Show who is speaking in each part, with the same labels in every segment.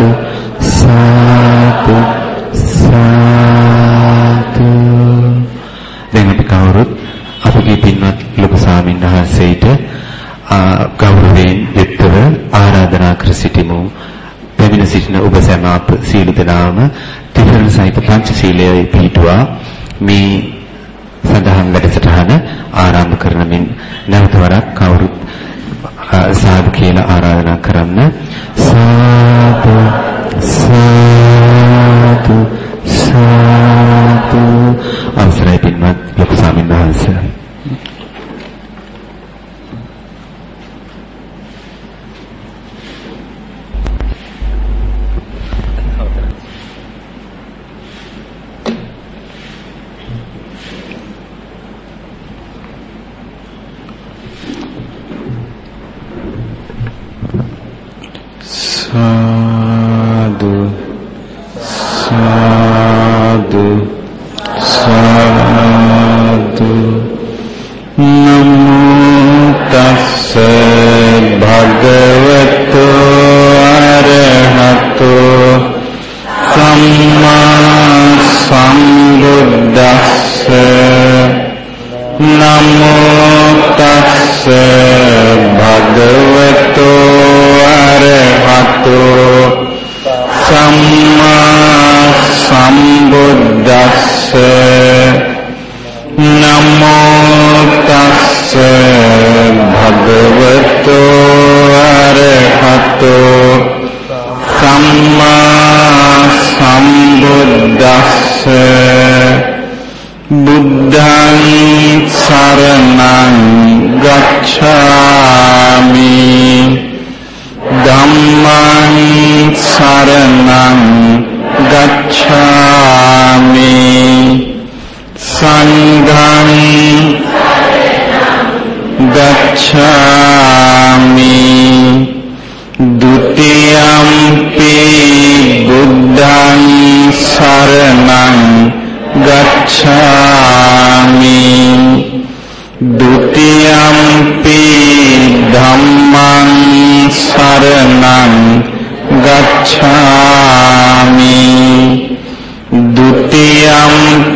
Speaker 1: සාදු සාදු සාදු. දැන් අපි කවුරුත් අපගේ පින්වත් ලොකු ස්වාමීන් වහන්සේට ගෞරවයෙන් යුක්තව ආරාධනා කර සිටිමු. පැමිණ සිටින ඔබ සැම අප සීල දනාම තිසරණ සහිත පංචශීලයේ පිහිටුවා. මේ සඳහන් වැඩසටහන ආරම්භ කරන මෙන් නැවත වරක් කවුරුත් සාදු කියලා ආරාධනා කරන්න. සාදු සාදු සාදු අවසරයි පින්වත් ලොකු ස්වාමීන් වහන්සේ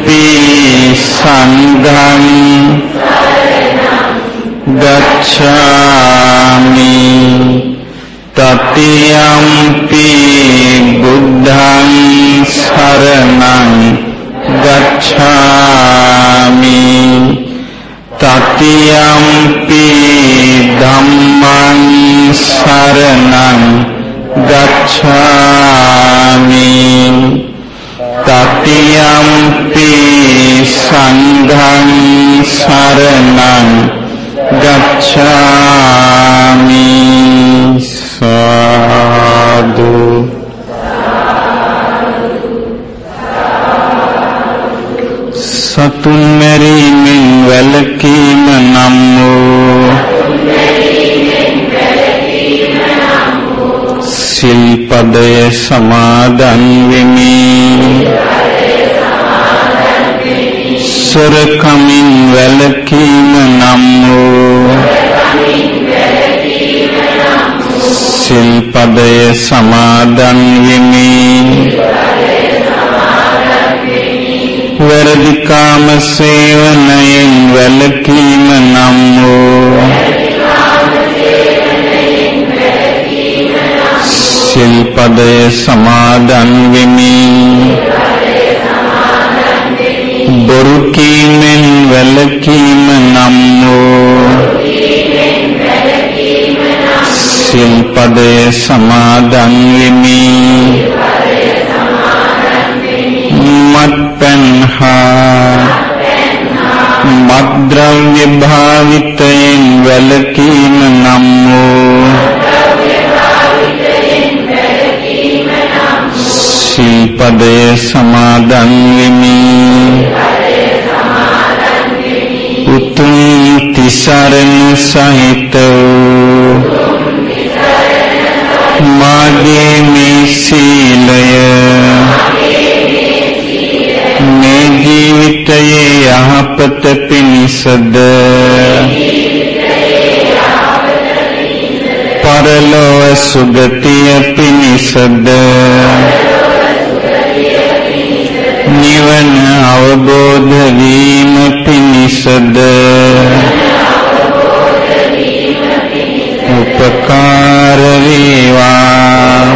Speaker 1: පි සංඝං ගච්ඡාමි තතියම්පි බුද්ධං සරණං ගච්ඡාමි තතියම්පි ධම්මං සරණං ගච්ඡාමි තතියම්පි සංඝං සරණං ගච්ඡාමි සාදු සතුන් මෙරීමෙන් වැළකීම නම් වූ සමාදන් වෙමි. සොරකමින් වැළකීම නම් වූ සිල්පදය සමාදන් වෙමි. වැරදිකාම සේවනයෙන් වැළකීම නම් වූ සිල්පදය සමාදන් වෙමි. බොරු කීමෙන් වැළකීම නම් වූ සිල්පදය සමාදන් වෙමි. මත්පැන් හා මද්ද්‍රව්‍ය භාවිතයෙන් වැළකීම නම් වූ සිල්පදය සමාදන් වෙමි. උතුම් තිසරණ සහිත මාගේ මේ සීලය. මේ ජීවිතයේ යහපත පිණිසද? පරලොව සුගතිය පිණිසද? නිවන අවබෝධ වීම පිණිසද උපකාර වේවා.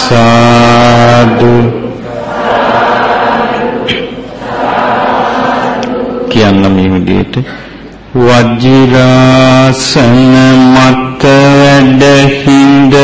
Speaker 1: සාදු. කියන්න මේ විදිහට. වජිරාසන මත වැඩ හිඳ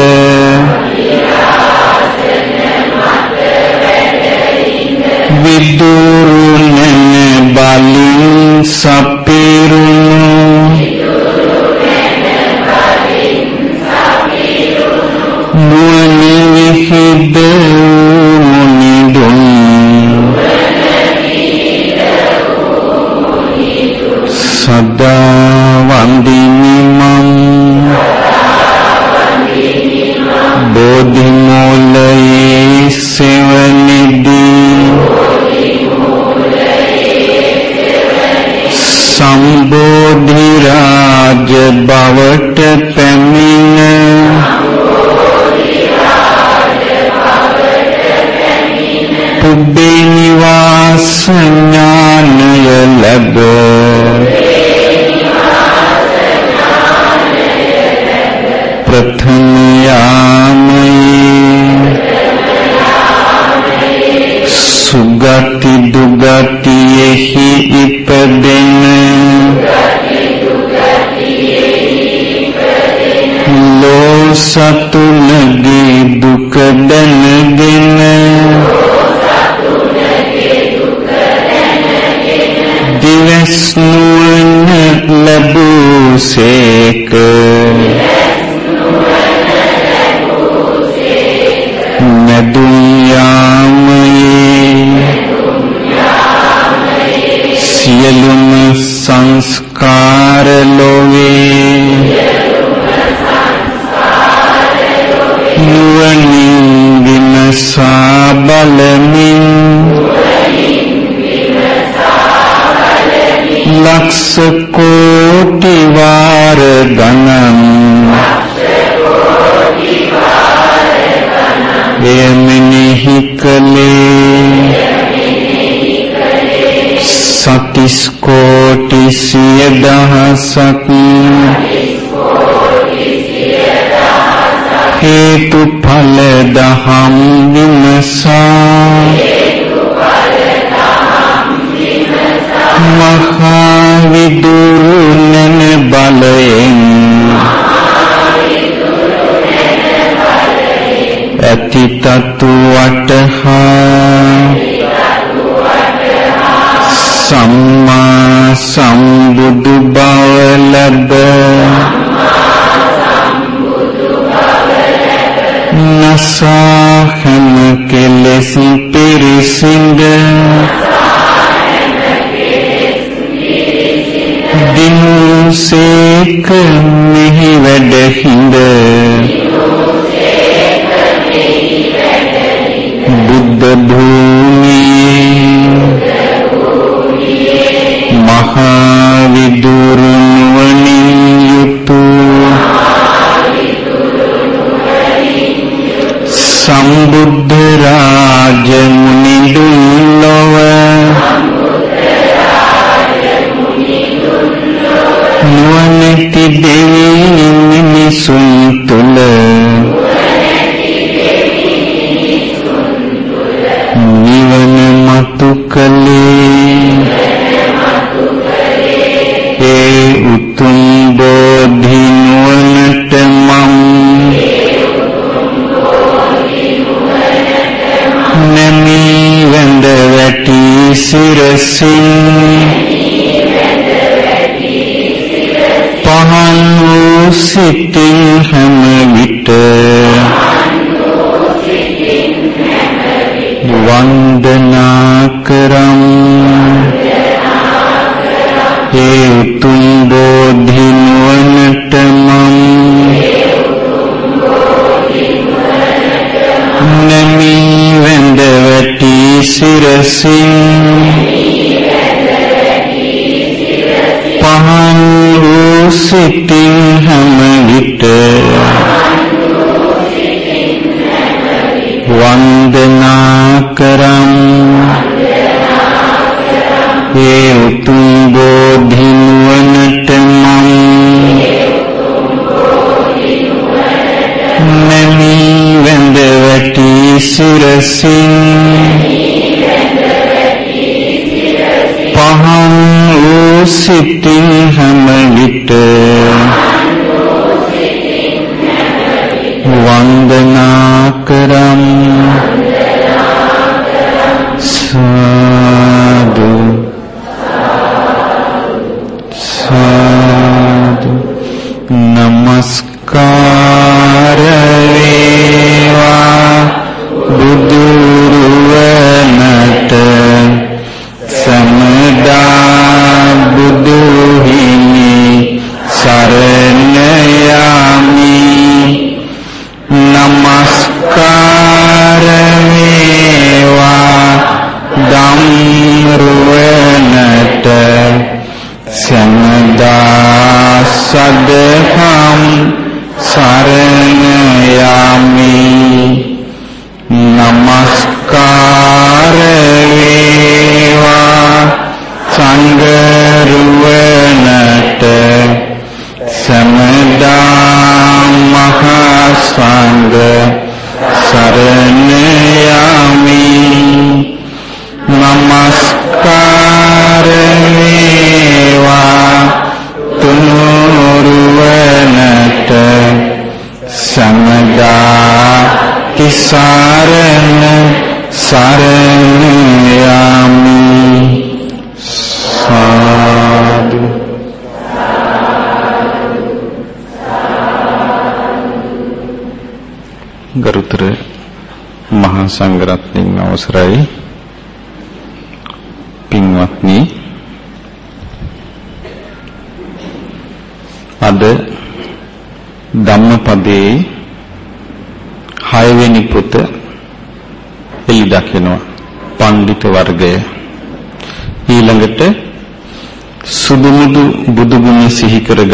Speaker 1: ලෝ සතුනගේ දුක දැනගෙන දිවස් නුවණ ලැබූසේක නදුම් ලක්ෂ කෝටි වාර ගණන්. එමෙනෙහි කලේ සතිස් කෝටි සිය දහසක්. හේතු ඵල දහම් විමසා. මහා විදුරුනන බලයෙන් ඇති තතු වටහා සම්මා සම්බුදු බව ලැබ නසා හැම කෙලෙස් පිරිසිඳ දිනුසේක මෙහි වැඩ හිඳ සිතින් හැම විට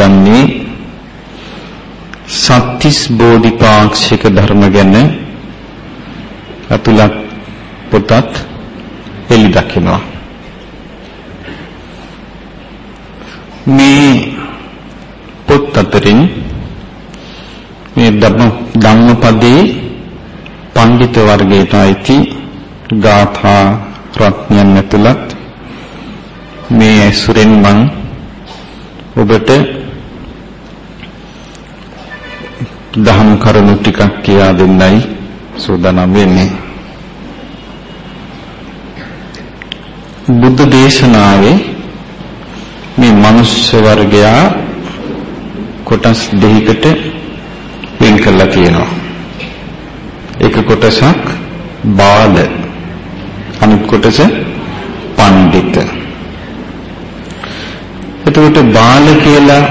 Speaker 1: කරගන්නේ සත්‍තිස් බෝධිපාක්ෂික ධර්ම ගැන අතුලත් පොතත් එළි දකිනවා. මේ පොත් අතරින් මේ ධම්ම ධම්මපදයේ පඬිත වර්ගයට අයිති ගාථා රත්නයන් ඇතුළත් මේ ඇසුරෙන් මං ඔබට දහම් කරුණු ටිකක් කියා දෙන්නයි සූදානම් වෙන්නේ බුද්ධ දේශනාවේ මේ මනුෂ්‍ය වර්ගයා කොටස් දෙකකට වෙන් කරලා තියෙනවා. එක කොටසක් බාල අනිත් කොටස පඬිත. එතකොට බාල කියලා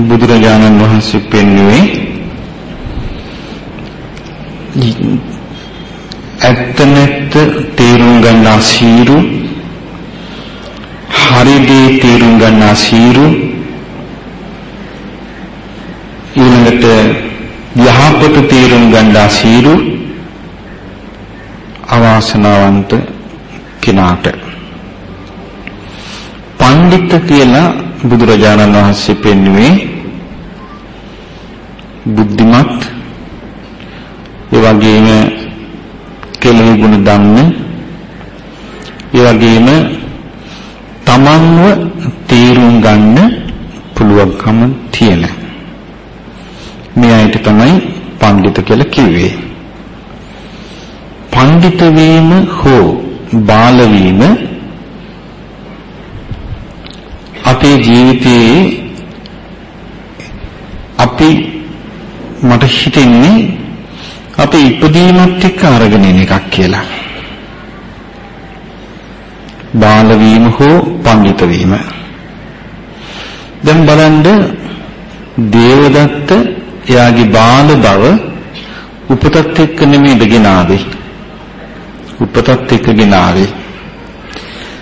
Speaker 1: බුදුරජාණන් වහන්සේ පෙන්වුවේ ඇත්ත නැත්ත තේරුම් ගන්න අසීරු හරි දේ තේරුම් ගන්න අසීරු ඊළඟට යහපත තේරුම් ගන්න අසීරු අවාසනාවන්ත කෙනාට. පඬිත් කියලා බුදුරජාණන් වහන්සේ පෙන්වුවේ බුද්ධිමත් ඒ වගේම කෙලෙහි ගුණ දන්න ඒ වගේම තමන්ව තේරුම් ගන්න පුළුවන්කම තියෙන මේ අයට තමයි පඬිත කියලා කිව්වේ. පඬිත වීම හෝ බාල වීම අපේ ජීවිතයේ අපි මට හිතෙන්නේ අපේ ඉපදීමත් එක්ක අරගෙන එන එකක් කියලා. බාල වීම හෝ පඬිත වීම. දැන් බලන්න දේවදත්ත එයාගේ බාල බව උපතත් එක්ක නෙමෙයිද ගෙනාවේ. උපතත් එක්ක ගෙනාවේ.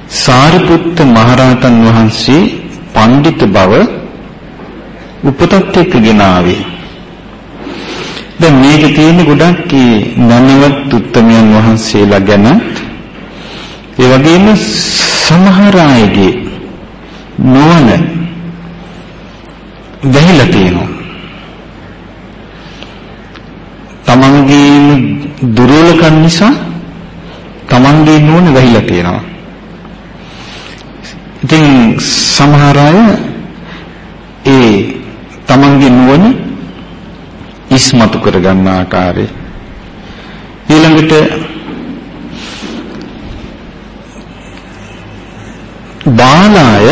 Speaker 1: සාරිපුත්ත මහරහතන් වහන්සේ පඬිත බව උපතත් එක්ක ගෙනාවේ. දැන් මේක තියෙන්නේ ගොඩක් නනවත් උත්තමයන් වහන්සේලා ගැන ඒ වගේම සමහර අයගේ නුවණ වැහිලා තියෙනවා. තමන්ගේ දුර්වලකම් නිසා තමන්ගේ නුවණ වැහිලා තියෙනවා. ඉතින් සමහර අය ඒ තමන්ගේ නුවණ ඉස්මතු කරගන්න ආකාරය. ඊළඟට බාලාය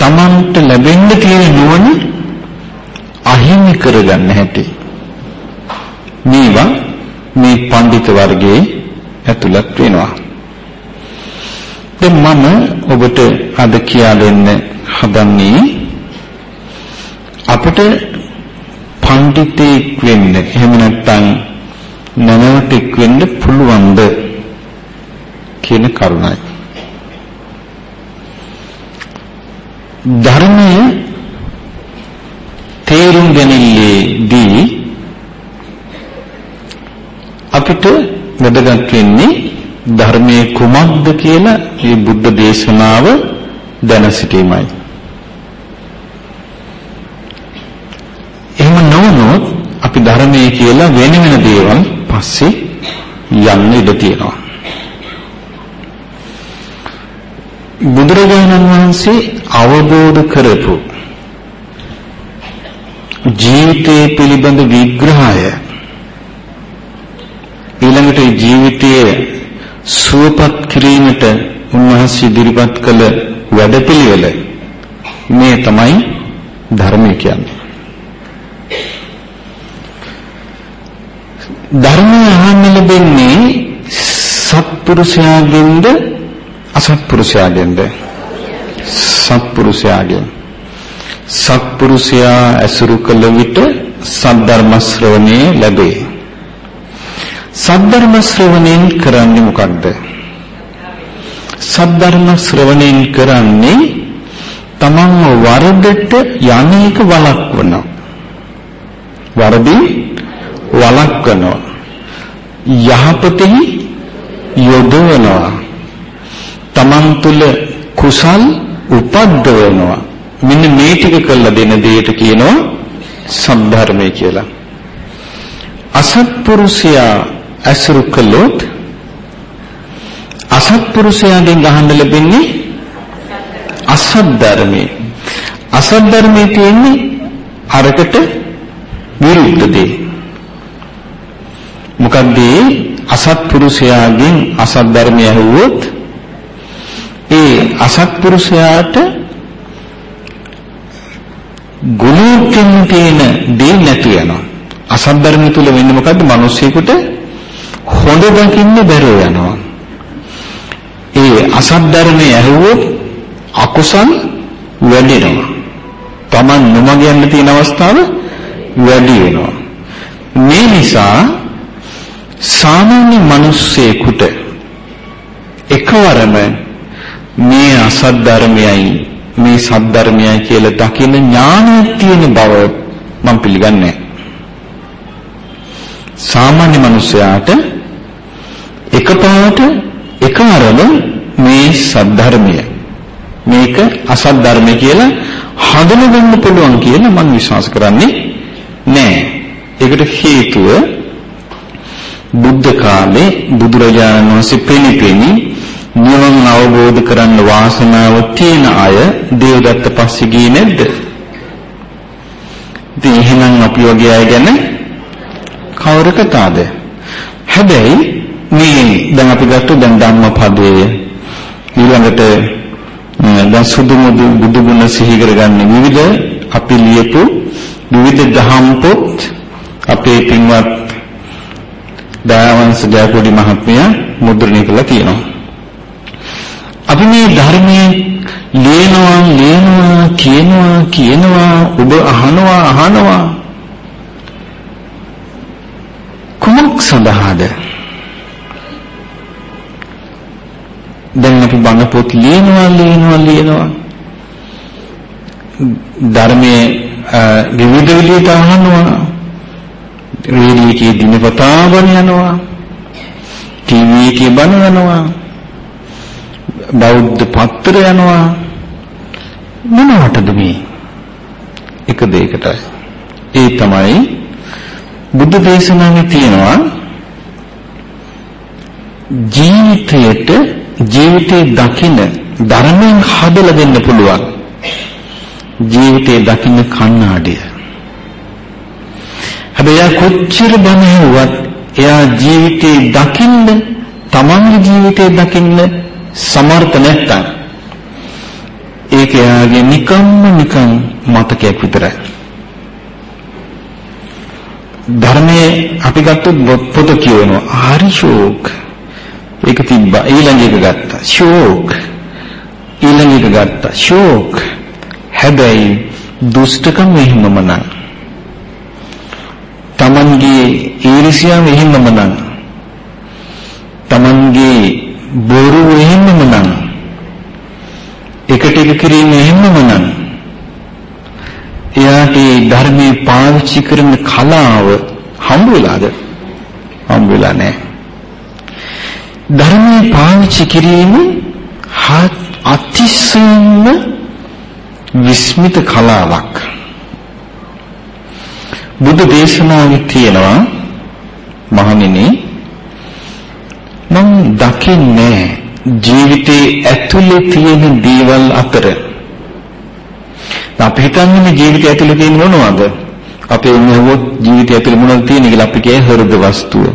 Speaker 1: තමන්ට ලැබෙන්න තියෙන නුවණ අහිමි කරගන්න හැටි. මේවා මේ පඬිත වර්ගයේ ඇතුළත් වෙනවා. දැන් මම ඔබට අද කියා දෙන්න හදන්නේ අපිට පඬිතෙක් වෙන්න එහෙම නැත්නම් නැනවටෙක් වෙන්න පුළුවන්ද කියන කරුණයි ධර්මය තේරුම් ගැනීමේදී අපිට වැදගත් වෙන්නේ ධර්මයේ කුමක්ද කියලා මේ බුද්ධ දේශනාව දැන සිටීමයි. එහෙම නොවුනොත් අපි ධර්මයේ කියලා වෙන වෙන දේවල් පස්සේ යන්න ඉඩ තියෙනවා. බුදුරජාණන් වහන්සේ අවබෝධ කරපු ජීවිතය පිළිබඳ විග්‍රහය ඊළඟට ජීවිතයේ සුවපත් කිරීමට උන්වහන්සේ ඉදිරිපත් කළ වැඩපිළිවෙල මේ තමයි ධර්මය කියන්නේ. ධර්මය අහන්න ලැබෙන්නේ සත්පුරුෂයාගෙන්ද අසත්පුරුෂයාගෙන්ද? සත්පුරුෂයාගෙන්. සත්පුරුෂයා ඇසුරු කළ විට සද්ධර්ම ශ්‍රවණේ ලැබේ. සද්ධර්ම ශ්‍රවණයෙන් කරන්නේ මොකක්ද සද්ධර්ම ශ්‍රවණයෙන් කරන්නේ තමන්ව වරදට යන්නේක වළක්වනවා. වරදී වළක්වනවා. යහපතෙහි යොදවනවා. තමන් තුළ කුසල් උපද්දවනවා. මෙන්න මේ ටික කළ දෙන දෙයට කියනවා සම්ධර්මය කියලා. අසත්පුරුෂයා ඇසුරු කළොත් අසත්පුරුෂයාගෙන් අහන්න ලැබෙන්නේ අසත් ධර්මයේ අසත් ධර්මයේ තියෙන්නේ අරකට විරුද්ධ දේ. මොකද අසත්පුරුෂයාගෙන් අසත් ධර්මය ඇහුවොත් ඒ අසත්පුරුෂයාට ගුණෝත්කම් තියෙන දේ නැති වෙනවා. අසත් ධර්ම තුල වෙන්නේ මොකද්ද? මිනිස්සෙකුට හොඳ දකින්න බැරුව යනවා. ඒ අසත් ධර්මයේ ඇහුවොත් අකුසල් වැඩිනවා. Taman නොමග යන්න තියෙන අවස්ථාව වැඩි වෙනවා. මේ නිසා සාමාන්‍ය මිනිස්සෙකුට එකවරම මේ අසත් ධර්මයයි මේ සත් ධර්මයයි කියලා දකින ඥානයක් තියෙන බව මම පිළිගන්නේ සාමාන්‍ය මිනිසයාට එකපාරට එකවරම මේ සද්ධර්මය මේක අසත් ධර්මය කියලා හඳුනගන්න පුළුවන් කියලා මම විශ්වාස කරන්නේ නෑ. ඒකට හේතුව බුද්ධ කාලේ බුදුරජාණන් වහන්සේ පිළිපෙනි නිවන් අවබෝධ කරන්න වාසනාව තියෙන අය දේවදත්ත පස්සේ ගියේ නැද්ද? ඉතින් එහෙනම් අපි වගේ අය ගැන කවර කතාවද? හැබැයි මේ දැන් අපි ගත්ත දැන් ධම්මපදයේ ඊළඟට දැන් සුදුමුදු බුදු ගුණ සිහි කරගන්න විවිධ අපි ලියපු විවිධ දහම් පොත් අපේ පින්වත් දයාවංශ ජයකොඩි මහත්මයා මුද්‍රණය කළා තියෙනවා. අපි මේ ධර්මයේ ලියනවා ලියනවා කියනවා කියනවා ඔබ අහනවා අහනවා. කුමක් සඳහාද? දැන් අපි බණ පොත් ලියනවා ලියනවා ලියනවා ධර්මයේ විවිධ විදිහට අහනවා. රේඩියෝ එකේ දිනපතා බණ යනවා ටීවී එකේ බණ යනවා බෞද්ධ පත්‍ර යනවා මොනවටද මේ? එක දෙයකටයි. ඒ තමයි බුද්ධ දේශනාවේ තියෙනවා ජීවිතයට ජීවිතේ දකින්න ධර්මයෙන් හදලා දෙන්න පුළුවන්. ජීවිතේ දකින්න කණ්ණාඩිය. හැබැයි එයා කොච්චර බණ ඇහුවත් එයා ජීවිතේ දකින්න තමන්ගේ ජීවිතේ දකින්න සමර්ථ නැත්තම් ඒක එයාගේ නිකම්ම නිකම් මතකයක් විතරයි. ධර්මයේ අපි ගත්තොත් පොත කියවනවා. හරි ෂෝක් ඒක තිබ්බා. ඊළඟ එක ගත්තා. ෂෝක් ඊළඟ එක ගත්තා. ෂෝක් හැබැයි දුෂ්ටකම් එහෙමම නෑ තමන්ගේ ඊර්ෂ්‍යාව එහෙමම නෑ තමන්ගේ බොරු එහෙමම නෑ එකට එක කිරීම එහෙමම නෑ එයාට ධර්මයේ පාවිච්චි කරන කලාව හම්බ වෙලාද? හම්බ වෙලා නැහැ. ධර්මයේ පාවිච්චි කිරීම අතිශයින්ම විස්මිත කලාවක්. බුදු දේශනාවේ තියෙනවා මහණෙනි මම දකින්නේ ජීවිතේ ඇතුලේ තියෙන දේවල් අතර අපි හිතන්නේ ජීවිතය ඇතුලේ තියෙන මොනවද? අපේ මෙහෙවොත් ජීවිතය ඇතුලේ මොනවද තියෙන්නේ කියලා අපි කියේ හෘද වස්තුව.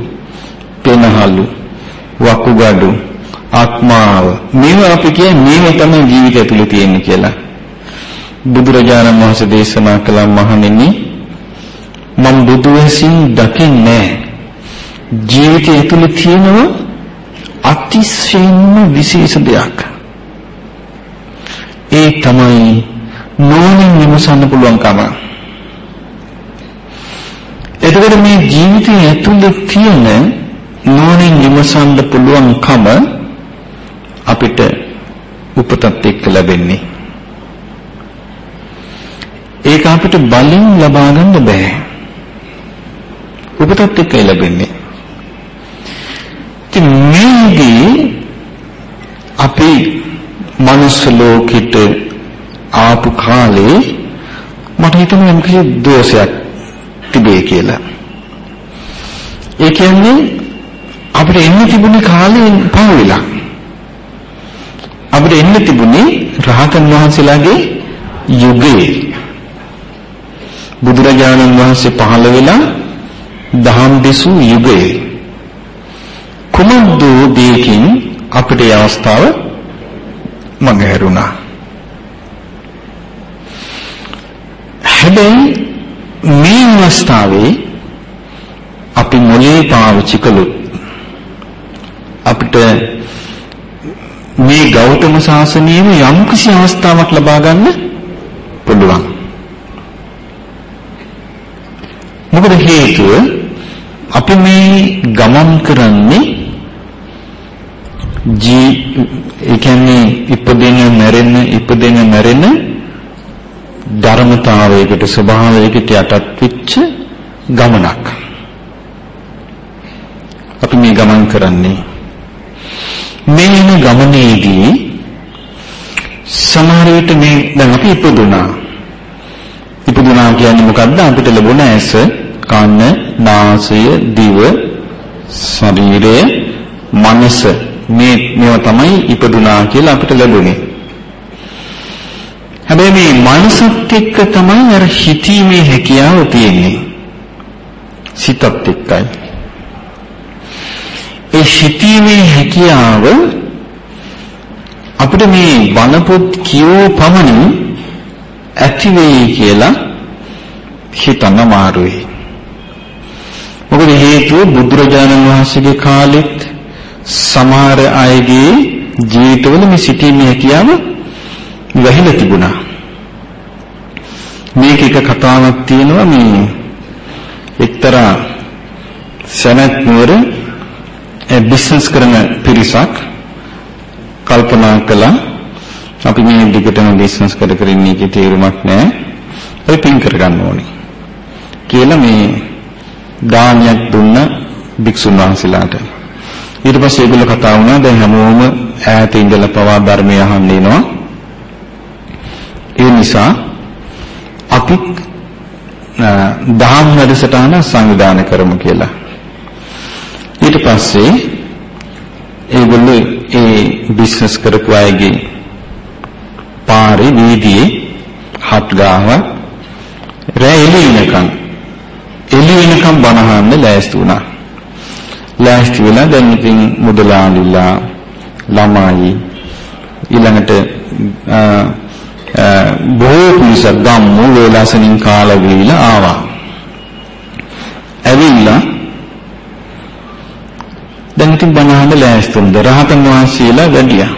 Speaker 1: පෙනහලු, වකුගඩු, ආත්මාව. මේවා අපි කියේ මේවා තමයි ජීවිතය ඇතුලේ තියෙන්නේ කියලා. බුදුරජාණන් වහන්සේ දේශනා කළ මහණෙනි මම බුදු වෙසින් දකින්නේ ජීවිතය ඇතුලේ තියෙනවා අතිශයින්ම විශේෂ දෙයක්. ඒ තමයි නෝනින් විමසන්න පුළුවන්කම. එතකොට මේ ජීවිතය ඇතුළේ තියෙන නෝනින් විමසන්න පුළුවන්කම අපිට උපතත් එක්ක ලැබෙන්නේ. ඒක අපිට බලෙන් ලබා ගන්න බෑ. උපතත් එක්ක ලැබෙන්නේ. ඉතින් මේදී අපි මනුස්ස ලෝකෙට ආපු කාලේ මට හිතෙනවා යම් කිසි දෝෂයක් තිබේ කියලා. ඒ කියන්නේ අපිට එන්න තිබුණේ කාලේ පහ වෙලා. අපිට එන්න තිබුණේ රහතන් වහන්සේලාගේ යුගයේ. බුදුරජාණන් වහන්සේ පහළ වෙලා දහම් දෙසූ යුගයේ. කුමද්ද දෙයකින් අපිට ඒ අවස්ථාව මගහැරුණා. හැබැයි මේ අවස්ථාවේ අපි මොලේ පාවිච්චි කළොත් අපිට මේ ගෞතම සාසනයෙම යම්කිසි අවස්ථාවක් ලබා ගන්න පුළුවන්. මොකද හේතුව අපි මේ ගමන් කරන්නේ ජී ඒ කියන්නේ ඉපදෙන මැරෙන ඉපදෙන මැරෙන ධර්මතාවයකට ස්වභාවයකට යටත් වෙච්ච ගමනක්. අපි මේ ගමන් කරන්නේ මේ යන ගමනේදී සමහර විට මේ දැන් අපි ඉපදුනා. ඉපදුනා කියන්නේ මොකද්ද? අපිට ලැබුණ ඇස, කන, නාසය, දිව, ශරීරය, මනස මේ මේවා තමයි ඉපදුනා කියලා අපිට ලැබුණේ. හැබැයි මේ මනසත් එක්ක තමයි අර හිතීමේ හැකියාව තියෙන්නේ. සිතත් එක්කයි. ඒ හිතීමේ හැකියාව අපිට මේ වනපොත් කියෝ පමණින් ඇති වෙයි කියලා හිතන්න මාරුයි. මොකද හේතුව බුදුරජාණන් වහන්සේගේ කාලෙත් සමහර අයගේ ජීවිතවල මේ සිටීමේ හැකියාව වැහිලා තිබුණා. මේක එක කතාවක් තියෙනවා මේ එක්තරා සනත් නුවර බිස්නස් කරන පිරිසක් කල්පනා කළා අපි මේ දිගටම බිස්නස් කර කර ඉන්නේ කී තේරුමක් නැහැ. අපි පින් කරගන්න ඕනේ. කියලා මේ දානයක් දුන්න භික්ෂුන් වහන්සේලාට. ඊට පස්සේ ඒගොල්ලෝ කතා වුණා දැන් හැමෝම ඈත ඉඳලා පවා ධර්මය අහන්න එනවා. ඒ නිසා අපි දහම් වැඩසටහන සංවිධානය කරමු කියලා. ඊට පස්සේ ඒගොල්ලෝ ඒ බිස්නස් කරපු අයගේ පාරේ වීදියේ හත් ගාව රැ එළි වෙනකන් එළි වෙනකන් බණහන්න ලෑස්ති වුණා. ලෑස්ති වෙලා දැන් ඉතින් මුදලාලිලා ළමයි ඊළඟට බොහෝ පිරිසක් ගම්මු වේලාසනින් කාලා ගිහිලා ආවා. ඇවිල්ලා දැන් ඉතින් බණහන්න ලෑස්තුම්ද රහතන් වහන්සේලා වැඩියා.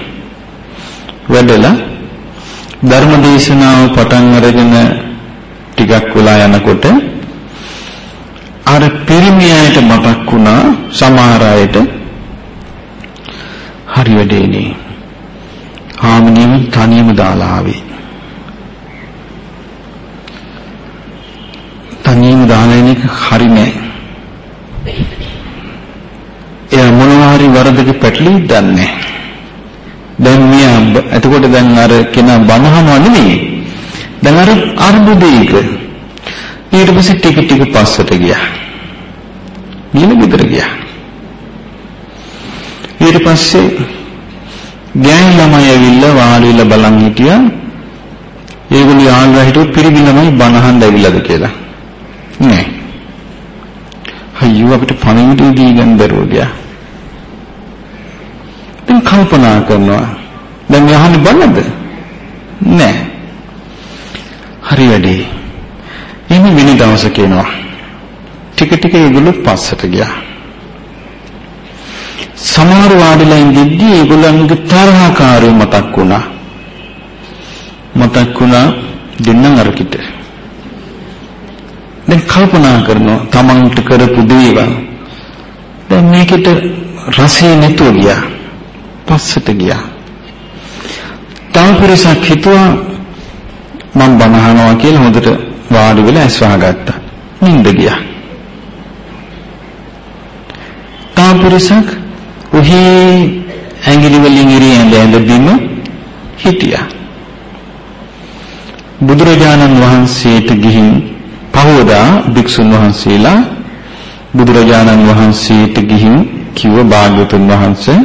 Speaker 1: වැඩලා ධර්ම දේශනාව පටන් අරගෙන ටිකක් වෙලා යනකොට අර පිරිමියාට මතක් වුණා සමහර අයට හරි වැඩේනේ. හාමිනියම තනියම දාලා ආවේ. තනියම දාලා එන එක හරි නෑ. එයා මොනවා හරි වරදක පැටලී දන්නේ දැන් මියා එතකොට දැන් අර කෙනා බනහනවා නෙමෙයි. දැන් අර අර්බුදයක ඊට පස්සේ ටික ටික පස්සට ගියා. ගිහින් ගෙදර ගියා. ඊට පස්සේ ගෑනු ළමයි ඇවිල්ලා වාඩිලා බලන් හිටියා. ඒගොල්ලෝ යාළුවා හිතුව පිරිමි ළමයි බනහන් ඇවිල්ලාද කියලා. නෑ. අයියෝ අපිට පණිවිඩය දී ගන්න බැරුව ගියා. දැන් කල්පනා කරනවා. දැන් යහන්නේ බලන්නද? නෑ. හරි වැඩි. එන්නේ වෙන දවසක එනවා. ටික ටික ඒගොල්ලෝ පස්සට ගියා. සමහර වාඩිලා ඉඳිද්දී ඒගොල්ලන්ගේ තරහකාරය මතක් වුණා. මතක් වුණා දෙන්නම් අරකිට. දැන් කල්පනා කරනවා තමන්ට කරපු දේවල්. දැන් මේකට රසය නැතුව ගියා. පස්සට ගියා. තාපිරසක් හිතුවා මම බනහනවා කියලා හොඳට වාඩි වෙලා ඇස් වහගත්තා. නිින්ද ගියා. තාපිරසක් උහි ඇඟිලි වලින් ඉරි ඇඳ ඇඳ බිම හිටියා. බුදුරජාණන් වහන්සේට ගිහින් පහවදා භික්ෂුන් වහන්සේලා බුදුරජාණන් වහන්සේට ගිහින් කිව්ව භාග්‍යතුන් වහන්සේ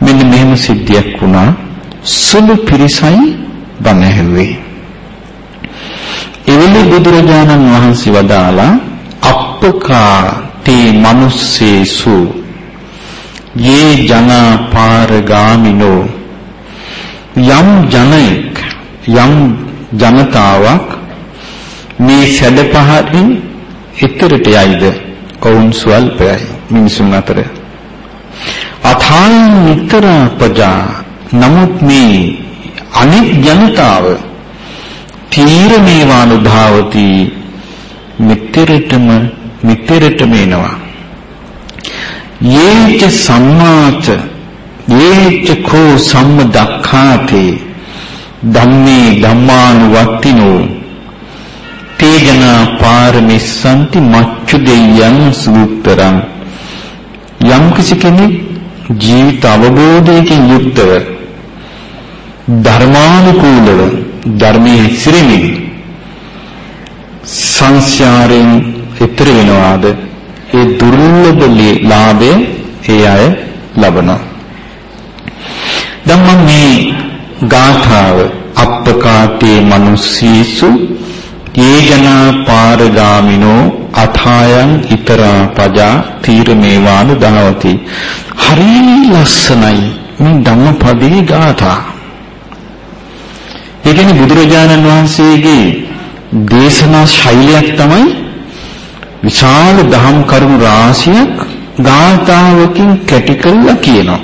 Speaker 1: මෙන්න මෙහෙම සිද්ධියක් වුණා සුළු පිරිසයි බණ ඇහුවේ. එවලි බුදුරජාණන් වහන්සේ වදාලා අප්පකා තේ මනුස්සේසු යේ ජනා පාරගාමිනෝ යම් ජනෙක් යම් ජනතාවක් මේ සැඩපහරින් ඉතරට යයිද? ඔවුන් ස්වල්පයි මිනිසුන් අතර. අථාන් මිතර පජා නමුත් මේ අනෙක් ජනතාව තීරණේවානුභාවති මිතරටම මිතරටම එනවා. යේච සම්මාච යේච කෝ සම්මදක්ඛාතේ ධම්මේ ධම්මානුවත්තිනෝ. තේජන පාරමිස්සන්ති මච්චු දෙයයන් සූත්‍රං යම් කිසි කෙනෙක් ජීවිත අවබෝධයකින් යුක්තව ධර්මානුකූලව ධර්මයේ සිරමින් සංස්කාරයෙන් ඈතර වෙනවාද? ඒ දුර්ලභ ලාභය ඒ අය ලබනවා. දැන් මම මේ ගාථාව අප්පකාතේ මනුස්සීසු යේජනා පාරගාමිනෝ අථායන් ඊතරා පජා තීරමේවානු දාවති හරි ලස්සනයි මේ ධම්මපදයේ ගාථා. ඒ කියන්නේ බුදුරජාණන් වහන්සේගේ දේශනා ශෛලියක් තමයි විශාල දහම් කරුණු රාශියක් ගාථාවකින් කැටි කරලා කියනවා.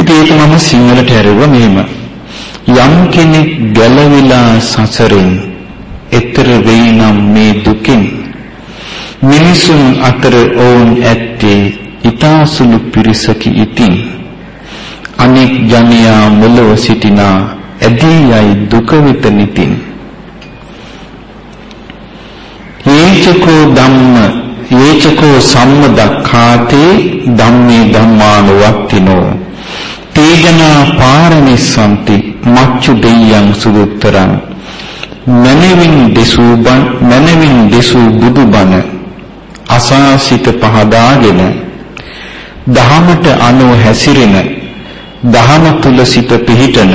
Speaker 1: ඉතින් ඒක මම සිංහලට හැරුවා මෙහෙම. යම් කෙනෙක් ගැලවිලා සසරෙන් එතර වෙයි නම් මේ දුකින් මිනිසුන් අතර ඕන් ඇත්තේ ඊතාසුළු පිරිසකි ඉතින් අනෙක් ජනයා මුලව සිටිනා ඇදී යයි දුක වෙත නිතින් ඒචකෝ ධම්ම ඒචකෝ සම්මදක්ඛාතේ ධම්මේ ධම්මානුවත්තිනෝ තේජනා පාරමිස්සanti මච්චු දෙයියන් සුදුත්තරං මනවින් දසූ බන් මනවින් දසූ බුදුබණ අසාසිත පහදාගෙන දහමට අනුව හැසිරෙන දහම තුල සිට පිහිටන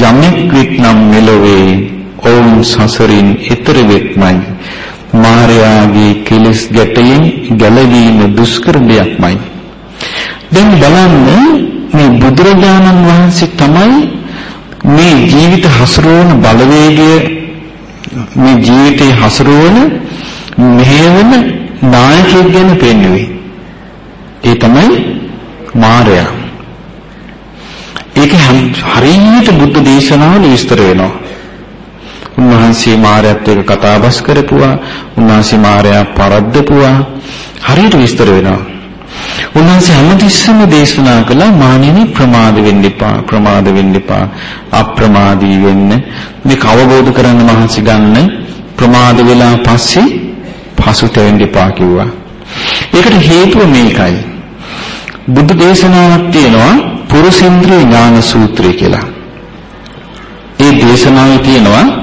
Speaker 1: යමෙක් විත්නම් මෙලොවේ ඔවුන් සසරින් ඈතර වෙත්මයි. මායාවේ කෙලස් ගැටයෙන් ගැලවීම දුෂ්කර දෙයක්මයි දැන් බලන්න මේ බුදුරජාණන් වහන්සේ තමයි මේ ජීවිත හසුරුවන බලවේගය මේ ජීවිතේ හසුරුවන මෙහෙවන නායකයෙක් ගැන පෙන්වුවේ. ඒ තමයි මාරයා. ඒක හරියට බුද්ධ දේශනාවල විස්තර වෙනවා. උන්වහන්සේ මාරයත් එක්ක කතා බස් කරපුවා, උන්වහන්සේ මාරයා පරද්දපුවා හරියට විස්තර වෙනවා. උන්වහන්සේ හැමතිස්සෙම දේශනා කළා මානෙනි ප්‍රමාද වෙන්න එපා ප්‍රමාද වෙන්න එපා අප්‍රමාදී වෙන්න මේක අවබෝධ කරගන්න මහන්සි ගන්න ප්‍රමාද වෙලා පස්සේ පසුත වෙන්න එපා කිව්වා. ඒකට හේතුව මේකයි. බුද්ධ දේශනාවක් තියෙනවා පුරුෂේන්ද්‍රිය ඥාන සූත්‍රය කියලා. ඒ දේශනාවේ තියෙනවා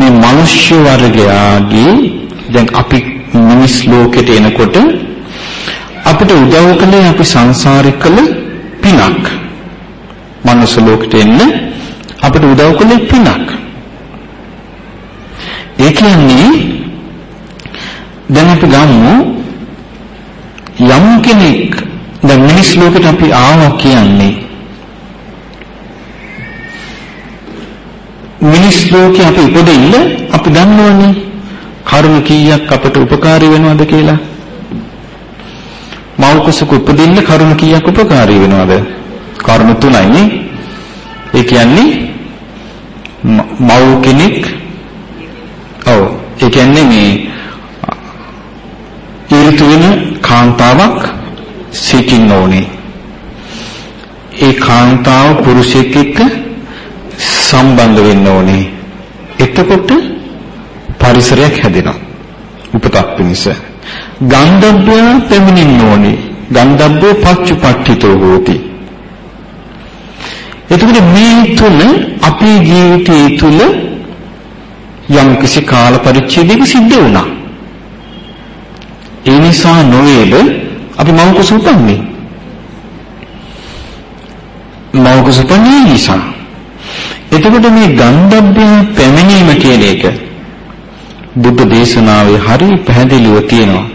Speaker 1: මේ මිනිස්්‍ය වර්ගයාගේ දැන් අපි මිනිස් ලෝකෙට එනකොට අපිට උදව් කළේ අපි සංසාරික කළ පිනක්. මනුස්ස ලෝකෙට එන්න අපිට උදව් කළේ පිනක්. ඒ කියන්නේ දැන් අපි ගමු යම් කෙනෙක් දැන් මිනිස් ලෝකෙට අපි ආවා කියන්නේ මිනිස් ලෝකේ අපි ඉපදෙන්න අපි දන්නවනේ කර්ම කීයක් අපට උපකාරී වෙනවද කියලා මව් කුසක උපදින්න කරුණ කීයක් උපකාරී වෙනවද? කරුණ තුනයි නේ. ඒ කියන්නේ මව් කෙනෙක් ඔව් ඒ කියන්නේ මේ ඊරිතු වෙන කාන්තාවක් සිටින්න ඕනේ. ඒ කාන්තාව පුරුෂයෙක් එක්ක සම්බන්ධ වෙන්න ඕනේ. එතකොට පරිසරයක් හැදෙනවා. උපතක් පිණිස. ගන්ධබ්බය පැමිණෙන්න ඕනේ. ගන්ධබ්බෝ පච්චුපට්ඨිතෝ හෝති. එතකොට මේ තුන අපේ ජීවිතයේ තුල යම් කිසි කාල පරිච්ඡේදයක සිද්ධ වුණා. ඒ නිසා නොවේද අපි මෞකස උපන්නේ. මෞකස උපන්නේ නිසා. එතකොට මේ ගන්ධබ්බය පැමිණීම කියන එක බුද්ධ දේශනාවේ හරි පැහැදිලිව තියෙනවා.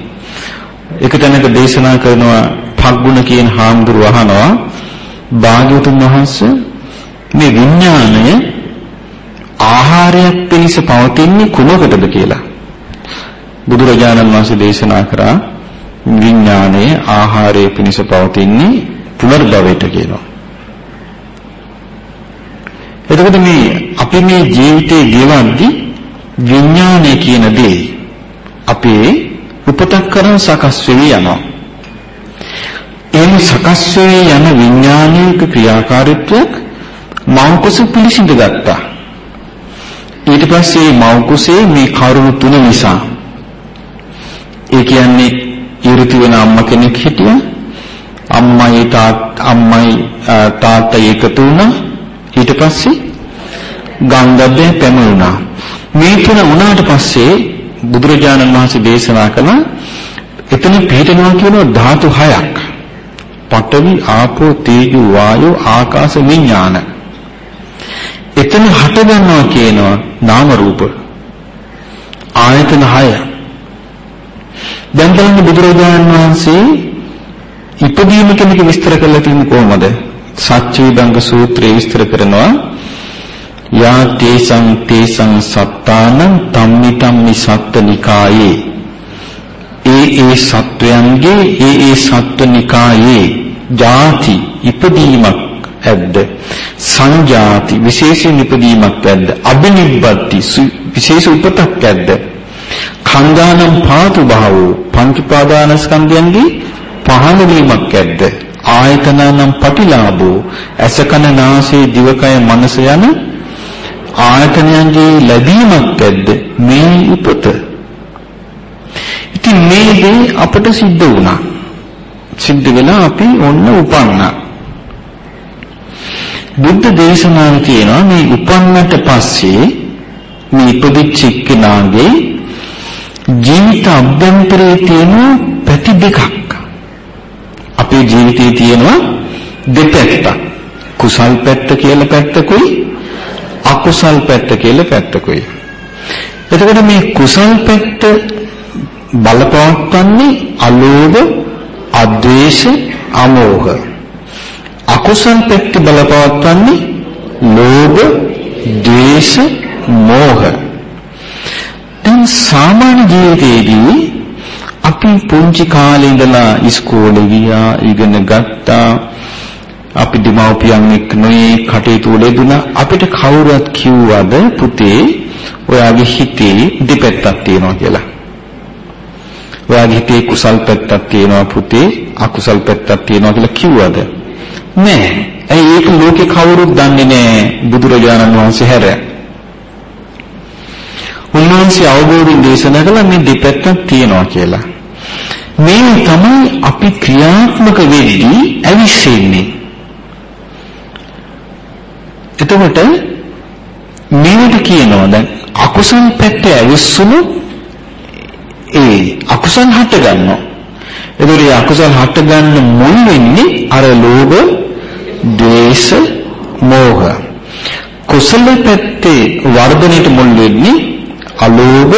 Speaker 1: එක තැනක දේශනා කරනවා පග්ගුණ කියන හාමුදුරුව අහනවා භාග්‍යවතුන් වහන්සේ මේ විඥාණය ආහාරයක් පිණිස පවතින්නේ කුමකටද කියලා. බුදුරජාණන් වහන්සේ දේශනා කරා විඥාණය ආහාරය පිණිස පවතින්නේ පුනර්භවයට කියනවා. එතකොට මේ අපි මේ ජීවිතේ ගෙවද්දී විඥානය කියන දේ අපේ උපතක් කරන් සකස් වෙවි යනවා. එයින් සකස් වෙවි යන විඥානයක ක්‍රියාකාරීත්වයක් මෞකස පිළිසිඳ ගත්තා. ඊට පස්සේ මෞකසේ මේ කරුණු තුන නිසා ඒ කියන්නේ ඉරිති වෙන අම්මා කෙනෙක් හිටියා. අම්මයි තාත් අම්මයි තාත්තයි එකතු වුණා. ඊට පස්සේ ගංගබ්බේ පැමුණා. මේ තුන වුණාට පස්සේ බුදුරජාණන් වහන්සේ දේශනා කළ එතන පිළිතනවා කියන ධාතු හයක්. පඨවි, ආපෝ, තේජෝ, වායෝ, ආකාශ, විඥාන. එතන හට ගන්නවා කියනවා නාම රූප. ආයතන 6. දැන් බලන්න බුදුරජාණන් වහන්සේ ඉපදීම කෙනෙක් විස්තර කරලා තියෙන්නේ කොහොමද? සච්චිදංග සූත්‍රයේ විස්තර කරනවා. යා තේසං තේසං සත්තානං තම්මිතම්මි සත්තනිකායේ ඒ ඒ සත්වයන්ගේ ඒ ඒ සත්වනිකායේ ಜಾති ඉපදීමක් ඇද්ද? සංජාති විශේෂයෙන් ඉපදීමක් ඇද්ද? අබිනිබ්බති විශේෂ උපතක් ඇද්ද? කන්දානම් පාතු භාවෝ පංච පාදානස්කන්ධයන්ගේ පහළ වීමක් ඇද්ද? ආයතනනම් පටිලාභෝ. අසකන නාසය දිවකය මනස යන ආයතනයන්ගේ ලැබීමක් ඇද්ද? මේ උපත. ඉතින් මේ දේ අපට සිද්ධ වුණා. සිද්ධ වෙලා අපි ඔන්න උපන්නා. බුද්ධ දේශනාවේ තියෙනවා මේ උපන්නට පස්සේ මේ ඉපදිච්ච එක්කෙනාගේ ජීවිත අභ්‍යන්තරයේ තියෙන පැති දෙකක්. අපේ ජීවිතයේ තියෙනවා දෙපැත්තක්. කුසල් පැත්ත කියලා පැත්තකුයි අකුසල් පැත්ත කියලා පැත්තකුයි. එතකොට මේ කුසල් පැත්ත බලපවත්වන්නේ අලෝභ, අද්වේෂ, අමෝහ. අකුසල් පැත්ත බලපවත්වන්නේ ලෝභ, ද්වේෂ, මෝහ. දැන් සාමාන්‍ය ජීවිතයේදී අපි පුංචි කාලේ ඉඳලා ඉස්කෝලේ ගියා ඉගෙන ගත්තා අපි දෙමව්පියන් එක්ක නොයේ කටයුතු වල දුනා අපිට කවුරුත් කිව්වද පුතේ ඔයාගේ හිතේ දෙපැත්තක් තියෙනවා කියලා. ඔයාගේ හිතේ කුසල් පැත්තක් තියෙනවා පුතේ අකුසල් පැත්තක් තියෙනවා කියලා කිව්වද? නෑ. ඇයි ඒක ලෝකේ කවුරුත් දන්නේ නෑ බුදුරජාණන් වහන්සේ හැර. උන්වහන්සේ අවබෝධයෙන් දේශනා කළා මේ දෙපැත්තක් තියෙනවා කියලා. මේ තමයි අපි ක්‍රියාත්මක වෙද්දී ඇවිස්සෙන්නේ. එතකොට මේකට කියනවා දැන් අකුසල් පැත්තේ ඇවිස්සුණු ඒ අකුසල් හට ගන්නවා. එතකොට මේ අකුසල් හට ගන්න මුල් වෙන්නේ අර ලෝභ, ද්වේෂ, මෝහ. කුසල පැත්තේ වර්ධනයට මුල් වෙන්නේ අලෝභ,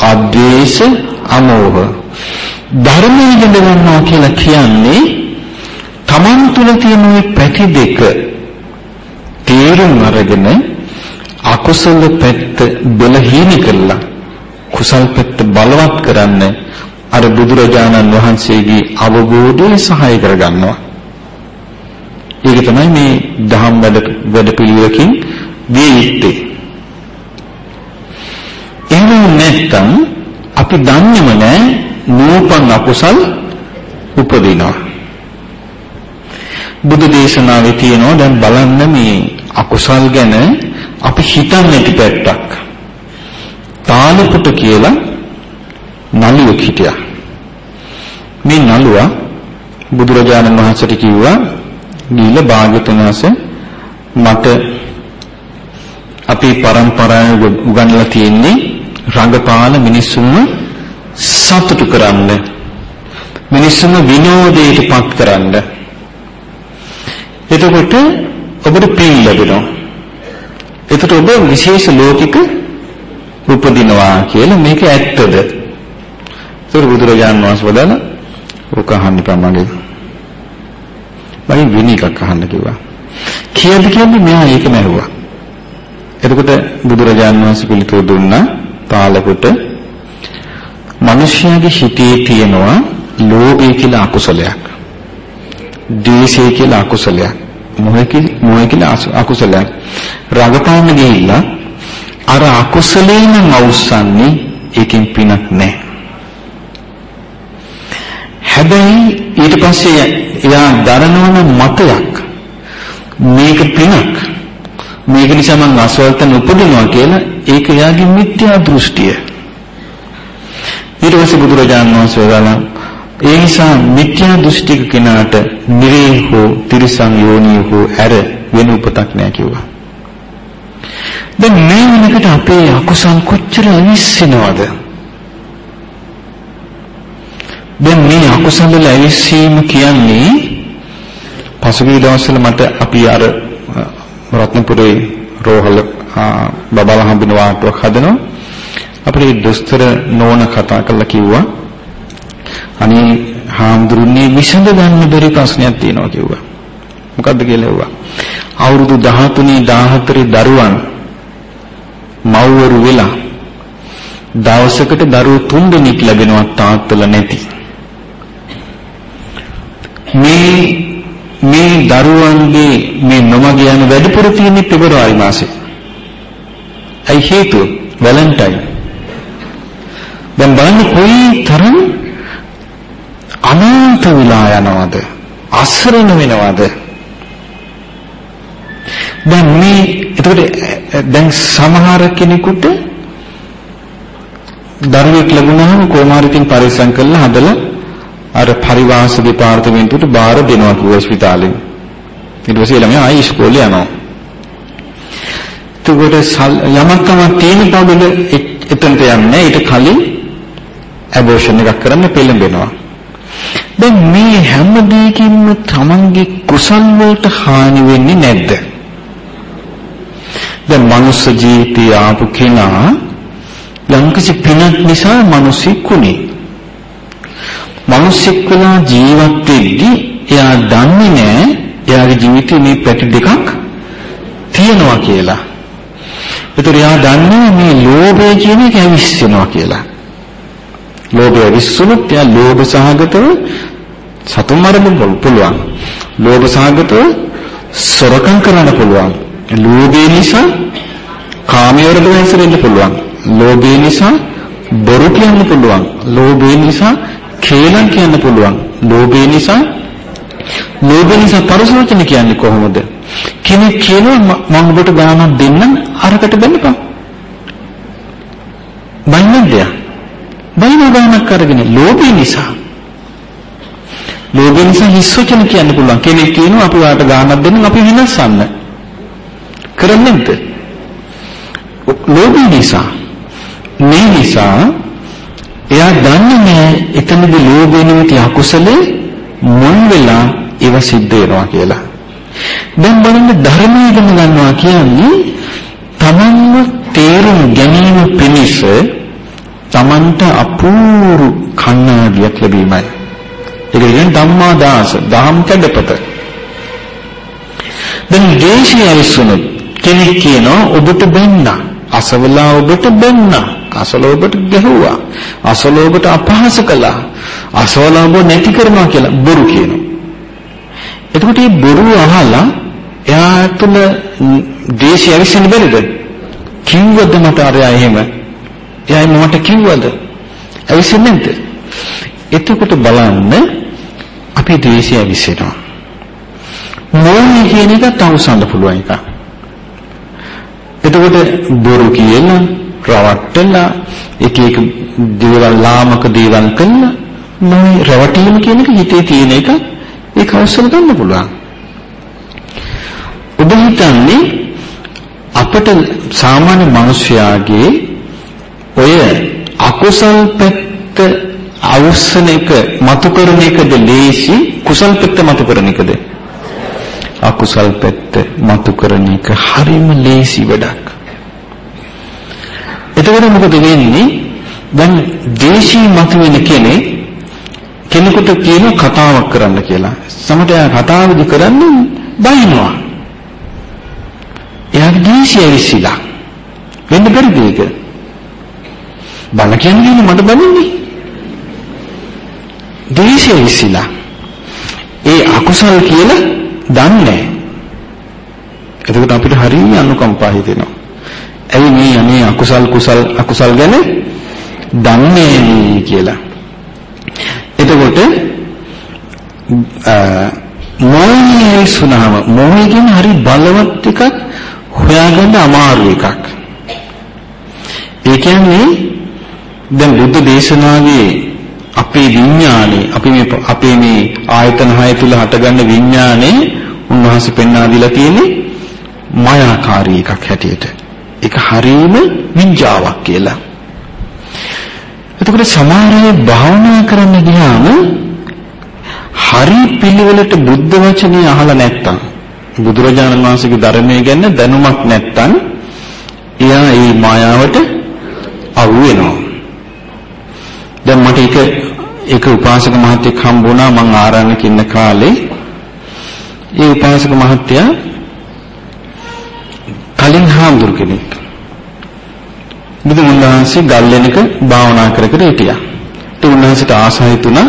Speaker 1: අද්වේෂ, අමෝහ. ධර්මයේ ඉගෙන ගන්නවා කියලා කියන්නේ තමන් තුළ තියෙන මේ පැති දෙක තේරුම් අරගෙන අකුසල පැත්ත බලහීන කළා කුසල් පැත්ත බලවත් කරන්න අර බුදුරජාණන් වහන්සේගේ අවබෝධය සහාය කරගන්නවා. ඒක තමයි මේ දහම් වැඩ වැඩපිළිවෙලකින් විය යුත්තේ. එහෙම නැත්නම් අපි දන්නේම නැහැ නූපන් අකුසල් උපදිනවා. බුදු දේශනාවේ තියෙනවා දැන් බලන්න මේ අකුසල් ගැන අපි හිතන්නේ පිටපැත්තක්. තාලපුට කියලා නළුවෙක් හිටියා. මේ නළුවා බුදුරජාණන් වහන්සේට කිව්වා ගිහිල්ලා භාග්‍යතුන් වහන්සේ මට අපේ પરම්පරාවේ උගන්ලා තියෙන්නේ රංගපාල මිනිස්සුන්ව සතුටු කරන්න මිනිස්සුන්ව විනෝදයට පත් කරන්න. එතකොට ඔබට පින් ලැබෙනවා. එතකොට ඔබ විශේෂ ලෝකික උපදිනවා කියලා මේක ඇත්තද? ඒක බුදුරජාණන් වහන්සේ වදාළ ඕක අහන්න එපා මගේ. මගේ වෙන එකක් අහන්න කිව්වා. කියද්දි කියන්නේ මෙයා ඒක නැරුවා එතකොට බුදුරජාණන් වහන්සේ පිළිතුරු දුන්නා තාලකොට මිනිස්යාගේ හිතේ තියෙනවා ලෝභය කියලා අකුසලයක්. ද්වේෂය කියලා අකුසලයක්. මොහය කියලා අකුසලයක්. රඟපාන්න ගිහිල්ලා අර අකුසලේ නම් අවුස්සන්නේ ඒකෙන් පිනක් නැහැ. හැබැයි ඊට පස්සේ එයා දරනවන මතයක් මේක පිනක් මේක නිසා මම අසවල්තන උපදිනවා කියලා ඒක එයාගේ මිත්‍යා දෘෂ්ටිය. ඊට පස්සේ බුදුරජාණන් වහන්සේ වදාළා ඒ නිසා මිත්‍යා දෘෂ්ටික කෙනාට නිරේ හෝ තිරිසන් යෝනිය හෝ ඇර වෙන උපතක් නෑ කිව්වා. දැන් මේ වෙනකොට අපේ අකුසල් කොච්චර අවිස්සනවද? දැන් මේ අකුසල වල අවිස්සීම කියන්නේ පසුගිය දවස්වල මට අපි අර රත්නපුරේ රෝහල බබල හම්බෙන වාටුවක් හදනවා අපේ දොස්තර නෝන කතා කරලා කිව්වා අනේ හාමුදුරනේ විසඳ ගන්න බැරි ප්‍රශ්නයක් තියෙනවා කිව්වා මොකද්ද කියලා ඇහුවා අවුරුදු 13 14 දරුවන් මව්වරු වෙලා දවසකට දරුවෝ තුන් දෙනෙක් ලැබෙනවා තාත්තලා නැති මේ මේ දරුවන්ගේ මේ නොමග යන වැඩිපුර තියෙන්නේ පෙබරවාරි මාසේ. ඇයි හේතුව? වැලන්ටයින්. දැන් බලන්න කොයි තරම් අනන්ත විලා යනවද? අසරණ වෙනවද? දැන් මේ එතකොට දැන් සමහර කෙනෙකුට දරුවෙක් ලැබුණාම කොමාරිකින් පරිස්සම් කරලා හදලා අර පරිවාස දෙපාර්තමේන්තුවට බාර දෙනවා කිව්ව ස්පිතාලෙන්. ඊට පස්සේ ළමයා ආයි ඉස්කෝලේ යනවා. එතකොට යමක් තමයි තියෙන පබල එතනට යන්නේ ඊට කලින් ඇබෝෂන් එකක් කරන්න පෙළඹෙනවා. දැන් මේ හැම දෙයකින්ම තමන්ගේ කුසල් වලට හානි වෙන්නේ නැද්ද? දැන් මනුස්ස ජීවිතය ආපු කෙනා යම්කිසි පිනක් නිසා මිනිසෙකුනේ. මිනිසෙක් වෙලා ජීවත් වෙද්දී එයා දන්නේ නැහැ එයාගේ ජීවිතේ මේ පැති දෙකක් තියෙනවා කියලා. ඒතර එයා දන්නේ මේ ලෝභය කියන එක ඇවිස්සෙනවා කියලා. ලෝභය ඇවිස්සුනොත් එයා ලෝභ සහගතව සතුන් මරන්න පුළුවන්. ලෝභ සහගතව සොරකම් කරන්න පුළුවන්. ලෝභය නිසා කාමයට වෙනසෙන්න පුළුවන්. ලෝභය නිසා බොරු කියන්න පුළුවන්. ලෝභය නිසා කේලම් කියන්න පුළුවන්. ලෝභය නිසා ලෝභය නිසා පරිසවචන කියන්නේ කොහොමද? කෙනෙක් කියනවා මම ඔබට ගානක් දෙන්නම් අරකට බැලපන්. බයින්නද? බයින ගානක් අරගෙන ලෝභය නිසා ලෝභය නිසා හිස් වචන කියන්න පුළුවන්. කෙනෙක් කියනවා අපි වාට ගානක් දෙන්නම් අපි විනාශන්න. කරන්නේ නැද්ද? ලෝභය නිසා මේ නිසා එයා දන්නේ නැහැ එතනදී ලෝභය නෙමෙයි අකුසලේ මොන් වෙලා ඒව සිද්ධ වෙනවා කියලා. දැන් බලන්න ධර්මය ඉගෙන ගන්නවා කියන්නේ තමන්ව තේරුම් ගැනීම පිණිස තමන්ට අපූර්ව කණ්ණාඩියක් ලැබීමයි. ඒක කියන්නේ ධම්මා දාස, දහම් කැඩපත. දැන් දේශය අවිස්සුනොත් කෙනෙක් කියනවා ඔබට බැන්නා, අසවලා ඔබට බැන්නා, අසල ඔබට ගැහුවා, අසල ඔබට අපහාස කළා, අසවලා ඔබ නැති කරනවා කියලා බොරු කියනවා. එතකොට මේ බොරු අහලා එයා තුළ දේශය අවිස්සන්න බැරිද? කිව්වද මට අරයා එහෙම? එයා මට කිව්වද? අවිස්සන්නේ නැද්ද? එතකොට බලන්න අපි ද්වේෂය විසිරෙනවා. මෝහය කියන එක තවසන්න පුළුවන් එකක්. එතකොට බොරු කියලා, රවට්ටලා, එක එක දේවල් ලාමක දේවල් කළා මේ රවටීම කියන එක හිතේ තියෙන එක ඒක අවශ්‍ය ගන්න පුළුවන්. ඔබ හිතන්නේ අපට සාමාන්‍ය මිනිස්යාගේ ඔය අකුසල් පැත්ත අවශ්‍යන එක මතු කරන එකද ලේසි කුසල් පැත්ත මතු කරන එකද? අකුසල් පැත්ත මතු කරන එක හරිම ලේසි වැඩක්. එතකොට මොකද වෙන්නේ? දැන් දේශී මතු වෙන කෙනෙක් කෙනෙකුට කියන කතාවක් කරන්න කියලා. සමහරට එයා කතාවදි කරන්නේ බයිනවා. එයාගේ දේශය විශ්ිලා වෙන්න බැරිද ඒක? බල කියන්නේ මට බලින්නේ දේශය විශ්ිලා ඒ අකුසල් කියලා දන්නේ එතකොට අපිට හරිය අනුකම්පා හිතෙනවා. ඇයි මේ අනේ අකුසල් කුසල් අකුසල් ගැන දන්නේ කියලා. එතකොට මොහේ සුනාම මොහේ කියන්නේ හරි බලවත් එකක් හොයාගන්න අමාරු එකක්. ඒ කියන්නේ දැන් බුද්ධ දේශනාවේ අපේ විඥානේ අපි මේ අපේ මේ ආයතන හය තුල හටගන්න විඥානේ උන්වහන්සේ පෙන්වා දීලා තියෙන්නේ මායාකාරී එකක් හැටියට. ඒක හරීම විඤ්ඤාවක් කියලා. එතකොට සමහර අය භාවනා කරන්න ගියාම හරි පිළිවෙලට බුද්ධ වචනේ අහලා නැත්තම් බුදුරජාණන් වහන්සේගේ ධර්මයේ ගැන දැනුමක් නැත්තම් එයා ඒ මායාවට අහු වෙනවා. දැන් මට එක එක උපාසක මහත්තයෙක් හම්බුණා මං ආරණ්‍යක ඉන්න කාලේ. ඒ උපාසක මහත්තයා කලින් හාමුදුරු කෙනෙක්. බුදුන් වහන්සේ ගල්ලෙනක භාවනා කර කර හිටියා. ඒ උන්වහන්සේට ආසයි තුනා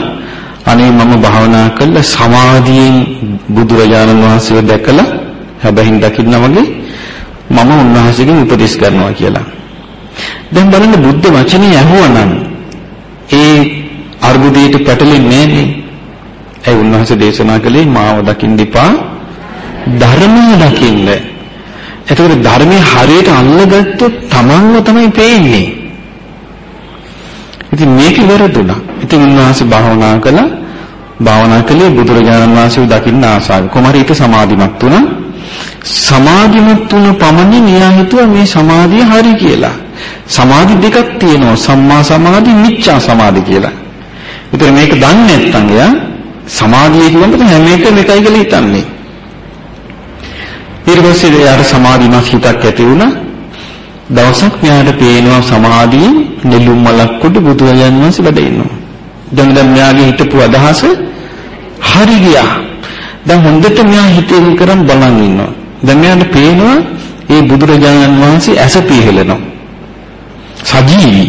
Speaker 1: අනේ මම භාවනා කළ සමාධියෙන් බුදුරජාණන් වහන්සේව දැකලා හැබැයි දකින්න වගේ මම උන්වහන්සේගෙන් උපදෙස් ගන්නවා කියලා. දැන් බලන්න බුද්ධ වචනේ ඇහුවනම් ඒ අර්බුදයට පැටලෙන්නේ නැන්නේ. ඒ උන්වහන්සේ දේශනා කළේ මාව දකින්න දීපා ධර්මය දකින්න. එතකොට ධර්මයේ හරියට අල්ලගත්තොත් තමන්ව තමයි පේන්නේ. ඉතින් මේක වැරදුනා. ඉතින් උන්වහන්සේ භාවනා කළා භාවනා කළේ බුදුරජාණන් වහන්සේව දකින්න ආසාව. කොහොමද හිත සමාධිමත් වුණා? සමාධිමත් වුණ පමණින් එයා හිතුවා මේ සමාධිය හරි කියලා. සමාධි දෙකක් තියෙනවා සම්මා සමාධි මිච්ඡා සමාධි කියලා. ඒතර මේක දන්නේ නැත්නම් එයා සමාධිය කියනකොට හැම එකම එකයි කියලා හිතන්නේ. ඊට පස්සේ එයාට සමාධිමත් හිතක් ඇති වුණා. දවසක් මෙයාට පේනවා සමාධියේ නෙළුම් මලක් උඩ බුදුරජාණන් වහන්සේ වැඩ ඉන්නවා. දැන් දැන් මෙයාගේ හිතපු අදහස හරි ගියා. දැන් හොඳට මෙයා හිතේ කරන් බලන් ඉන්නවා. දැන් මෙයාට පේනවා ඒ බුදුරජාණන් වහන්සේ ඇස පිහලනවා. සජීවි.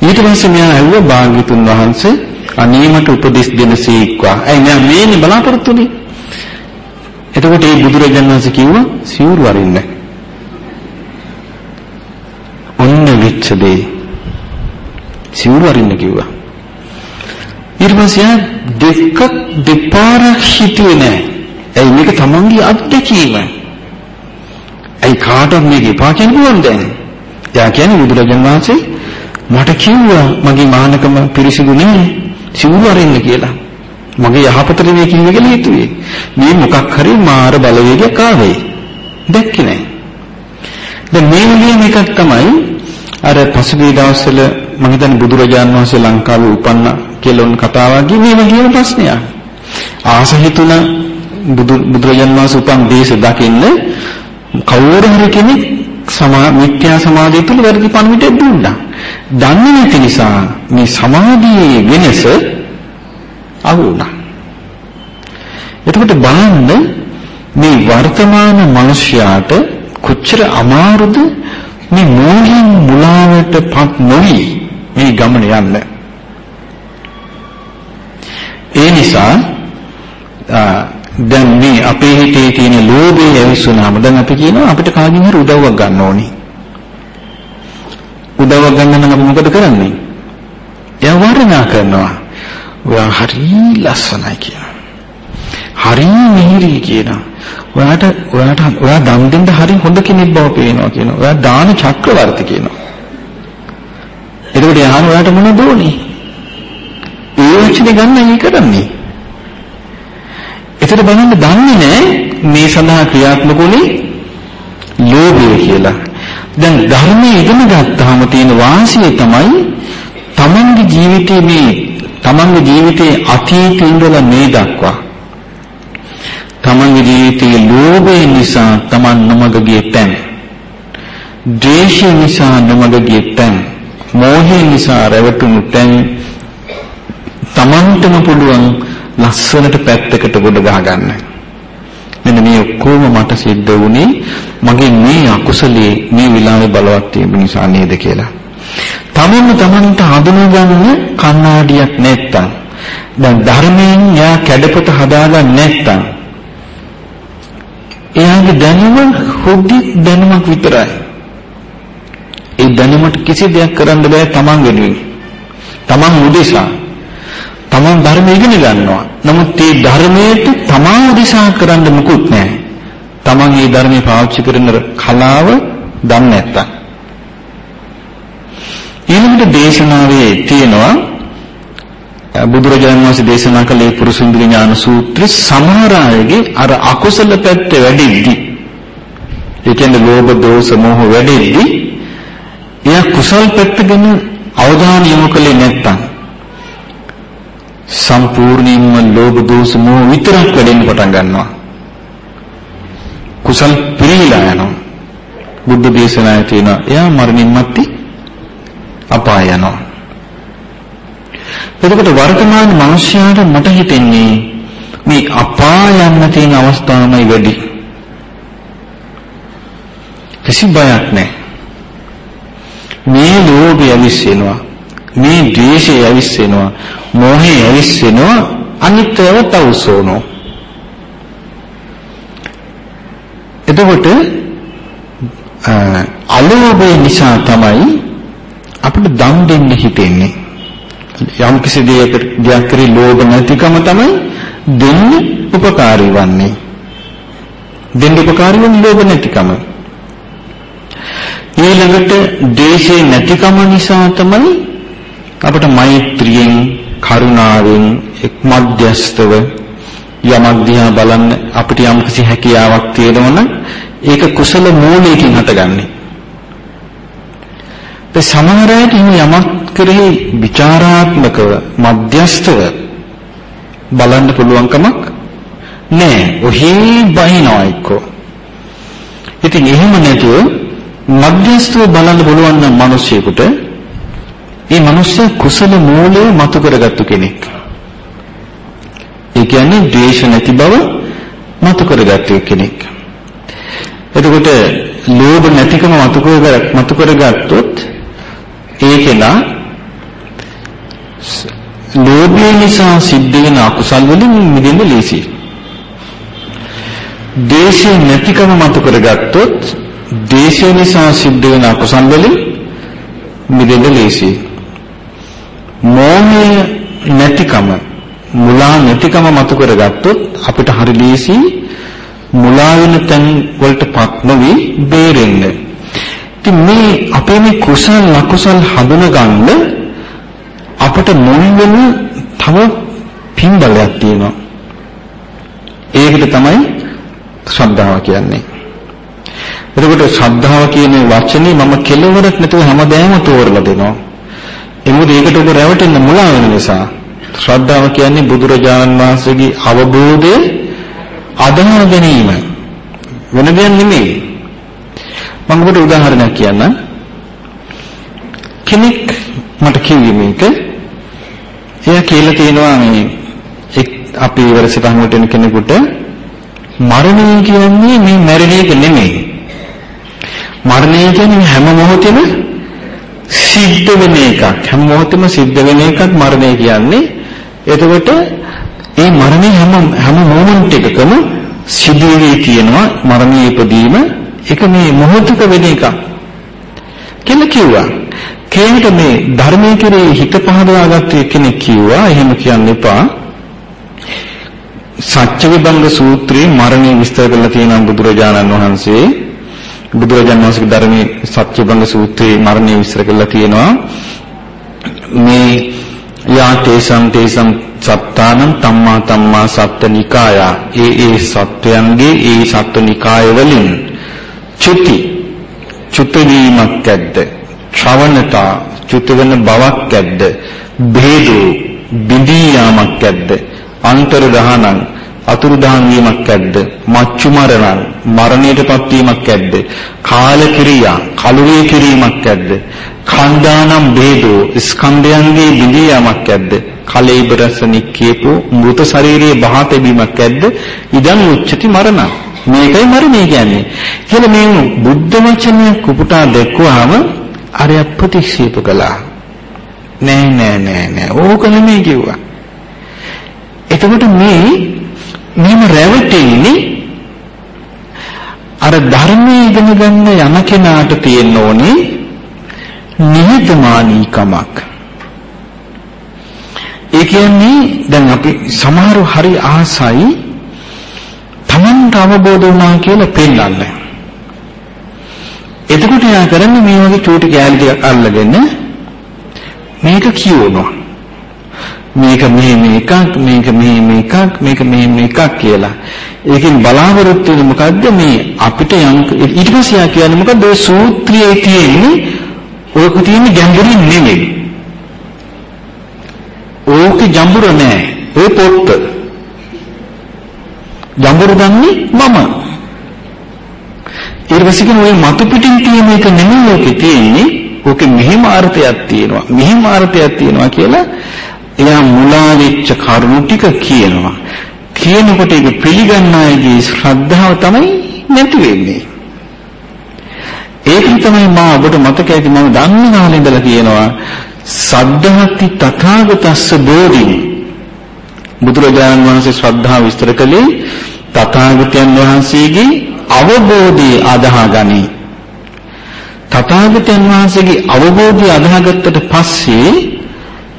Speaker 1: ඊට පස්සේ මෙයා ඇහුවා භාග්‍යතුන් වහන්සේ අනේ මට උපදෙස් දෙනසේක්වා. ඇයි මෙයා මේනේ බලාපොරොත්තුනේ? එතකොට ඒ බුදුරජාණන් වහන්සේ කිව්වා සිවුරු අරින්න. ඔන්න වෙච්ච දේ. සිවුරු අරින්න කිව්වා. ඊට පස්සේ දෙක දෙපාරක් හිතුවේ නෑ. ඇයි මේක තමන්ගේ අත්දැකීම? ඇයි කාටවත් මේක එපා කියන්න පුළුවන් දැන්? එයා කියන්නේ බුදුරජාණන් වහන්සේ මට කිව්වා මගේ මහානකම පිරිසිදු නෑ සිවුරු අරින්න කියලා. මගේ යහපතට මේ කිව්වේ කියලා හිතුවේ. මේ මොකක් හරි මාර බලවේගයක් ආවේ. දැක්කේ නෑ. දැන් මේ විදිහම එකක් තමයි අර පසුගිය දවස්වල මම හිතන්නේ බුදුරජාණන් වහන්සේ ලංකාවේ උපන්න කියලා උන් කතාවක් ගියේ මේ වගේම ප්‍රශ්නයක්. ආස හිතුණ බුදු බුදුරජාණන් වහන්සේ උපන් දේශ දකින්න කවුරු හරි කෙනෙක් සමා මිත්‍යා සමාධිය තුල වැඩි පණිවිඩයක් දුන්නා. දන්නේ නැති නිසා මේ සමාධියේ වෙනස අහු වුණා. එතකොට බලන්න මේ වර්තමාන මිනිස්යාට කොච්චර අමාරුද මේ මෝහයෙන් මුලාවටපත් නොවි මේ ගමන යන්න. ඒ නිසා දැන් මේ අපේ හිතේ තියෙන ලෝභය ඇවිස්සුනාම දැන් අපි කියනවා අපිට කාගෙන් හරි උදව්වක් ගන්න ඕනි. උදව්වක් ගන්න නම් අපි මොකද කරන්නේ? එයා වර්ණනා කරනවා. ඔයා හරි ලස්සනයි කියනවා. හරි මිහිරි කියනවා. ඔයාට ඔයාට ඔයා දන් දෙන්න හරි හොඳ කෙනෙක් බව පේනවා කියනවා. ඔයා දාන චක්‍රවර්ති කියනවා. එතකොට යහන ඔයාට මොනවද ඕනේ? ඒ වචනේ ගන්නයි කරන්නේ. එතකොට බලන්න දන්නේ නැහැ මේ සඳහා ක්‍රියාත්මක උනේ ලෝභය කියලා. දැන් ධර්මයේ ඉගෙන ගත්තාම තියෙන වාසිය තමයි තමන්ගේ ජීවිතයේ මේ තමන්ගේ ජීවිතයේ අතීතේ ඉඳලා මේ දක්වා. තමන්ගේ ජීවිතයේ ලෝභය නිසා තමන් නොමග ගිය තැන්. ද්වේෂය නිසා නොමග ගිය තැන්. මෝහය නිසා රැවටුණු තැන්. තමන්ටම පුළුවන් ලස්සනට පැත්තකට ගොඩ ගහගන්න. මෙන්න මේ ඔක්කොම මට සිද්ධ වුණේ මගේ මේ අකුසලයේ මේ විලාවේ බලවත් වීම නිසා නේද කියලා. තමන්ම තමන්ට හඳුනගන්න කණ්ණාඩියක් නැත්තම් දැන් ධර්මයෙන් යා කැඩපත හදාගන්න නැත්තම් එයාගේ දැනුම හොදි දැනුමක් විතරයි. ඒ දැනුමට කිසි දෙයක් කරන්න බෑ තමන් වෙනුවෙන්. තමන් උදෙසා. තමන් ධර්ම ඉගෙන ගන්නවා. නමුත් මේ ධර්මයට තමන් උදෙසා කරන්න මුකුත් නැහැ. තමන් මේ ධර්මේ පාවිච්චි කරන කලාව දන්නේ නැත්තම්. ඊළඟට දේශනාවේ තියෙනවා බුදුරජාණන් වහන්සේ දේශනා කළේ පුරුෂුන්ද්‍ර ඥාන සූත්‍රය සමහර අයගේ අර අකුසල පැත්ත වැඩිද්දි ඒ කියන්නේ ලෝභ දෝෂ මොහ වැඩිද්දි එයා කුසල් පැත්ත ගැන අවධානය යොමු කළේ නැත්තම් සම්පූර්ණයෙන්ම ලෝභ දෝෂ මොහ විතරක් වැඩෙන්න පටන් ගන්නවා කුසල් පිරීලා යනවා බුද්ධ දේශනාවේ තියෙනවා එයා මරණින් මත්තේ අපාය යනවා එතකොට වර්තමාන මිනිස්යාට මට හිතෙන්නේ මේ අපාය යන්න තියෙන අවස්ථාවමයි වැඩි. කිසි බයක් නැහැ. මේ ලෝභය ඇවිස්සෙනවා. මේ ද්වේෂය ඇවිස්සෙනවා. මෝහය ඇවිස්සෙනවා. අනිත්‍යව තවුසෝනෝ. එතකොට අලෝභය නිසා තමයි අපිට දන් දෙන්න හිතෙන්නේ. යම් කිසි දෙයකට දෙයක් කරේ ලෝභ නැතිකම තමයි දෙන්නේ උපකාරී වන්නේ. දෙන්න උපකාරී වන්නේ ලෝභ නැතිකම. ඊළඟට දේශේ නැතිකම නිසා තමයි අපට මෛත්‍රියෙන් කරුණාවෙන් එක් මධ්‍යස්තව යමක් දිහා බලන්න අපිට යම්කිසි හැකියාවක් තියෙනවනම් ඒක කුසල මූලයෙන් හටගන්නේ. ඒ සමහර අයට යමක් කරෙහි ਵਿਚਾਰාත්මකව මධ්‍යස්තව බලන්න පුළුවන්කමක් නෑ. ඔහි බහිනවා එක්කෝ. ඉතින් එහෙම නැතුව මධ්‍යස්තව බලන්න පුළුවන් නම් මිනිසෙකුට ඒ මිනිස්සයා කුසල මූලය මතු කරගත්තු කෙනෙක්. ඒ කියන්නේ ද්වේෂ නැති බව මතු කරගත්තු කෙනෙක්. එතකොට ලෝභ නැතිකම මතු කර මතු කරගත්තොත් ඒකේලා ලෝභය නිසා සිද්ධ වෙන අකුසල් වලින් මිදෙන්න ලේසියි. දේශේ නැතිකම මතු කරගත්තොත් දේශය නිසා සිද්ධ වෙන අකුසල් වලින් මිදෙන්න ලේසියි. මෝහය නැතිකම මුලා නැතිකම මතු කරගත්තොත් අපිට හරි ලේසි මුලා වෙන තැන් වලටපත් නොවි බේරෙන්න. ඉතින් මේ අපේ මේ කුසල අකුසල හඳුනගන්න අපිට මුල් වෙන තව පින්බලයක් තියෙනවා. ඒකට තමයි ශ්‍රද්ධාව කියන්නේ. එතකොට ශ්‍රද්ධාව කියන වචනේ මම කෙලවරක් නැතුව හැමදාම තෝරලා දෙනවා. එමුද ඒකට ඔබ රැවටෙන්න මුලා වෙන නිසා ශ්‍රද්ධාව කියන්නේ බුදුරජාණන් වහන්සේගේ අවබෝධය අදහා ගැනීම වෙන දෙයක් නෙමෙයි. මම ඔබට උදාහරණයක් කියන්නම්. කෙනෙක් මට කිව්වේ මේක. එයා කියලා තියෙනවා මේ එක් අපි ඉවරසිතහමට එන කෙනෙකුට මරණය කියන්නේ මේ මැරෙන එක නෙමෙයි. මරණය කියන්නේ හැම මොහොතෙම සිද්ධ වෙන එකක්. හැම මොහොතෙම සිද්ධ වෙන එකක් මරණය කියන්නේ. එතකොට ඒ මරණය හැම හැම මොමන්ට් එකකම සිදුවේ කියනවා මරණය ඉදීම ඒක මේ මොහොතක වෙන එකක්. කියලා කිව්වා. කේකට මේ ධර්මයේ කෙරේ හිත පහදවාගත්ත කෙනෙක් කිව්වා එහෙම කියන්න එපා. සත්‍යවිභංග සූත්‍රයේ මරණය විස්තර කරලා තියෙන බුදුරජාණන් වහන්සේ බුදුරජාණන් වහන්සේගේ ධර්මයේ සත්‍යවිභංග සූත්‍රයේ මරණය විස්තර කරලා තියෙනවා. මේ යා තේසම් තේසම් සත්තානං තම්මා තම්මා සත්ත්‍නිකාය ඒ ඒ සත්වයන්ගේ ඒ සත්ත්‍නිකාය වලින් චුති චුත වීමක් ඇද්ද? ශ්‍රවණතා චුත වෙන බවක් ඇද්ද? ભેදෝ බිඳී යාමක් ඇද්ද? අන්තර්දහනං අතුරුදහන් වීමක් ඇද්ද? මච්චු මරණං මරණයටපත් වීමක් ඇද්ද? කාල කිරියා කලුරිය කිරීමක් ඇද්ද? ඛණ්ඩානම් ભેදෝ ස්කන්ධයන්ගේ බිඳී යාමක් ඇද්ද? කලෙයිබරස නික්කේපෝ මృత ශරීරයේ බහා තැබීමක් ඇද්ද? ඉදන් උච්චති මරණ. මේකයි මරණය කියන්නේ. කියලා මේ බුද්ධ වචනය කුපුටා දැක්වුවාම අරය ප්‍රතික්ෂේප කළා. නෑ නෑ නෑ නෑ. ඕක නෙමෙයි කිව්වා. එතකොට මේ මෙහෙම රැවටෙන්නේ අර ධර්මයේ ඉගෙන ගන්න යන කෙනාට තියෙන්න ඕනේ නිහතමානීකමක්. ඒ කියන්නේ දැන් අපි සමහරව හරි ආසයි Tamanට අවබෝධ වුණා කියලා පෙන්නන්න. එතකොට යා කරන්නේ මේ වගේ චූටි කෑලි ටිකක් අල්ලගෙන මේක කියවනවා. මේක මෙහෙම එකක් මේක මෙහෙම එකක් මේක මෙහෙම එකක් කියලා. ඒකෙන් බලාපොරොත්තු වෙන්නේ මොකද්ද මේ අපිට යම් ඊට පස්සේ යා කියන්නේ මොකද්ද ඔය සූත්‍රයේ තියෙන්නේ ඕක තියෙන්නේ ගැඹුරින් නෙමෙයි. ඕකේ ගැඹුර නෑ. ඔය පොත්ත. ගැඹුර දන්නේ මම. ඊට පස්සේ කියන ඔය මතු පිටින් තියෙන එක නෙමෙයි ඕකේ තියෙන්නේ. ඕකේ මෙහෙම අර්ථයක් තියෙනවා. මෙහෙම අර්ථයක් තියෙනවා කියලා එයා මුලා වෙච්ච කරුණු ටික කියනවා. කියනකොට ඒක පිළිගන්න අයගේ ශ්‍රද්ධාව තමයි නැති වෙන්නේ. ඒකයි තමයි මා ඔබට මතක ඇති මම දන්න කාලේ ඉඳලා කියනවා සද්ධාති තථාගතස්ස බෝධි බුදුරජාණන් වහන්සේ ශ්‍රද්ධාව විස්තර කළේ තථාගතයන් වහන්සේගේ අවබෝධය අදහා ගනි. තථාගතයන් වහන්සේගේ අවබෝධය අදහාගත්තට පස්සේ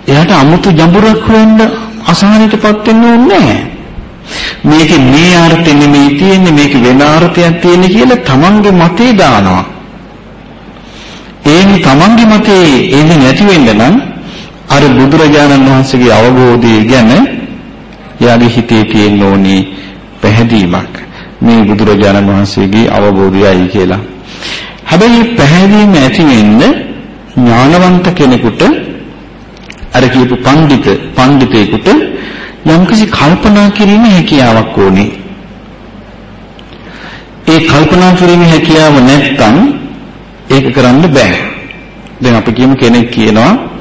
Speaker 1: එයාට 아무තු ජඹුරක් හොයන්න අසහනයටපත් වෙන්න ඕනේ නැහැ. මේකේ මේ අර්ථෙ නෙමෙයි තියෙන්නේ මේක වෙන අර්ථයක් තියෙන්නේ කියලා තමන්ගේ මතේ දානවා. ඒනි තමන්ගේ මතේ එන්නේ නැති වෙන්න නම් අර බුදුරජාණන් වහන්සේගේ අවබෝධය ගැන එයාගේ හිතේ තියෙන්න ඕනි පැහැදීමක්. මේ බුදුරජාණන් වහන්සේගේ අවබෝධයයි කියලා. හැබැයි පැහැදීම ඇති වෙන්න ඥානවන්ත කෙනෙකුට අර කියපු පඬිත පඬිතේකට යම්කිසි කල්පනා කිරීමේ හැකියාවක් ඕනේ. ඒ කල්පනා කිරීමේ හැකියාව නැත්නම් ඒක කරන්න බෑ. දැන් අපි කියමු කෙනෙක් කියනවා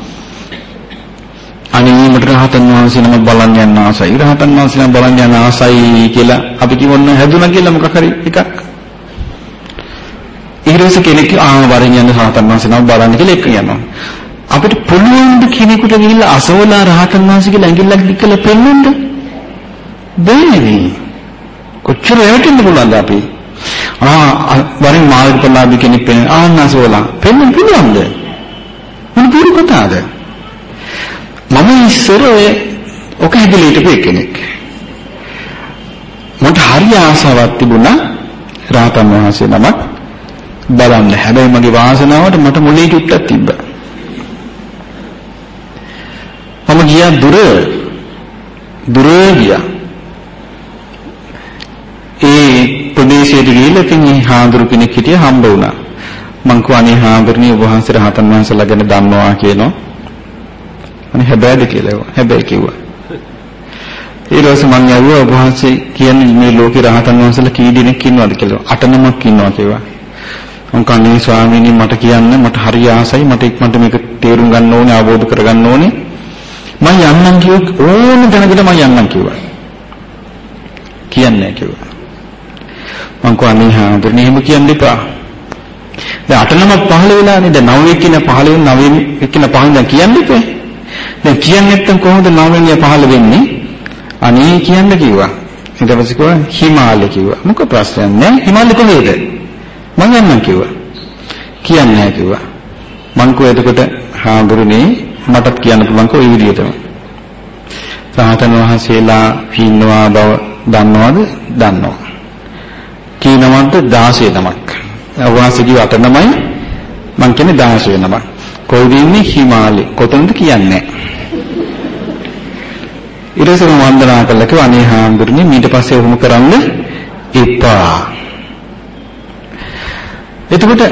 Speaker 1: අනේ මට රහතන් වහන්සේ නම බලන්න යන්න ආසයි. රහතන් වහන්සේ නම බලන්න යන්න ආසයි කියලා අපි කිවොන්න හැදුනා කියලා මොකක් හරි එකක්. ඊට කෙනෙක් ආ වරින් යන රහතන් වහන්සේ නම බලන්න කියලා එක කියනවා. අපිට පුළුවන් ද කෙනෙකුට ගිහිල්ලා අසවලා රහතන් වහන්සේ කියලා ඇඟිල්ලක් දික් කරලා පෙන්වන්න? බෑනේ. කොච්චර යටින්ද පුළුවන්ද අපි? ආ වරින් මාර්ගඵලාභි කෙනෙක් පෙන්න ආන්නසෝලා පෙන්වන්න පුළුවන්ද? මොන පුරු කතාවද? මම ඉස්සර ඔක හැදලා හිටපු කෙනෙක්. මට හරි ආසාවක් තිබුණා රාතන් වහන්සේ නමක් බලන්න. හැබැයි මගේ වාසනාවට මට මුලේ චුට්ටක් තිබ්බා. මම ගියා දුර දුර ගියා. ඒ ප්‍රදේශයට ගිහිල්ලා ඉතින් මේ හාමුදුරු කෙනෙක් හිටිය හම්බ වුණා. මං කවනේ හාමුදුරනේ ඔබ වහන්සේ රහතන් වහන්සේලා ගැන දන්නවා කියනවා. අනේ හැබැයිද කියලා ඒවා. හැබැයි කිව්වා. ඊට පස්සේ මං ඇහුවා ඔබ වහන්සේ කියන්නේ මේ ලෝකේ රහතන් වහන්සේලා කී දෙනෙක් ඉන්නවද කියලා. අට නමක් ඉන්නවා කිව්වා. මං කන්නේ ස්වාමීනි මට කියන්න මට හරි ආසයි මට ඉක්මනට මේක තේරුම් ගන්න ඕනේ අවබෝධ කරගන්න ඕනේ. මං යන්නම් කිව්ව ඕන දැනකට මං යන්නම් කිව්වා. කියන්නේ කිව්වා. මං කන්නේ හාමුදුරනේ එහෙම කියන්න එපා. දැන් අට නමක් පහළ වෙලානේ දැන් නව එක්කින පහළ වෙන නව එක්කින පහළ දැන් කියන්න එපා. දැන් කියන්නේ නැත්තම් කොහොමද නවවෙනිය පහළ වෙන්නේ? අනේ කියන්න කිව්වා. ඊට පස්සේ කිව්වා හිමාලය කිව්වා. මොකක් ප්‍රශ්නයක් නැහැ. හිමාලය කොහෙද? මං යන්නම් කිව්වා. කියන්නේ නැහැ කිව්වා. මං කෝ එතකොට හාමුදුරනේ මටත් කියන්න පුළුවන් කොයි විදිහටම. රහතන් වහන්සේලා ඉන්නවා බව දන්නවද? දන්නවා. කී නමක්ද 16 නමක්. අවවාසී කිව්ව අට නමයි මං කියන්නේ 16 නමක්. කොයිද ඉන්නේ හිමාලය. කොතනද කියන්නේ ඊට පස්සේ මම වන්දනා කළා කිව්වා අනේ හාමුදුරනේ ඊට පස්සේ ඔහොම කරන්න එපා. එතකොට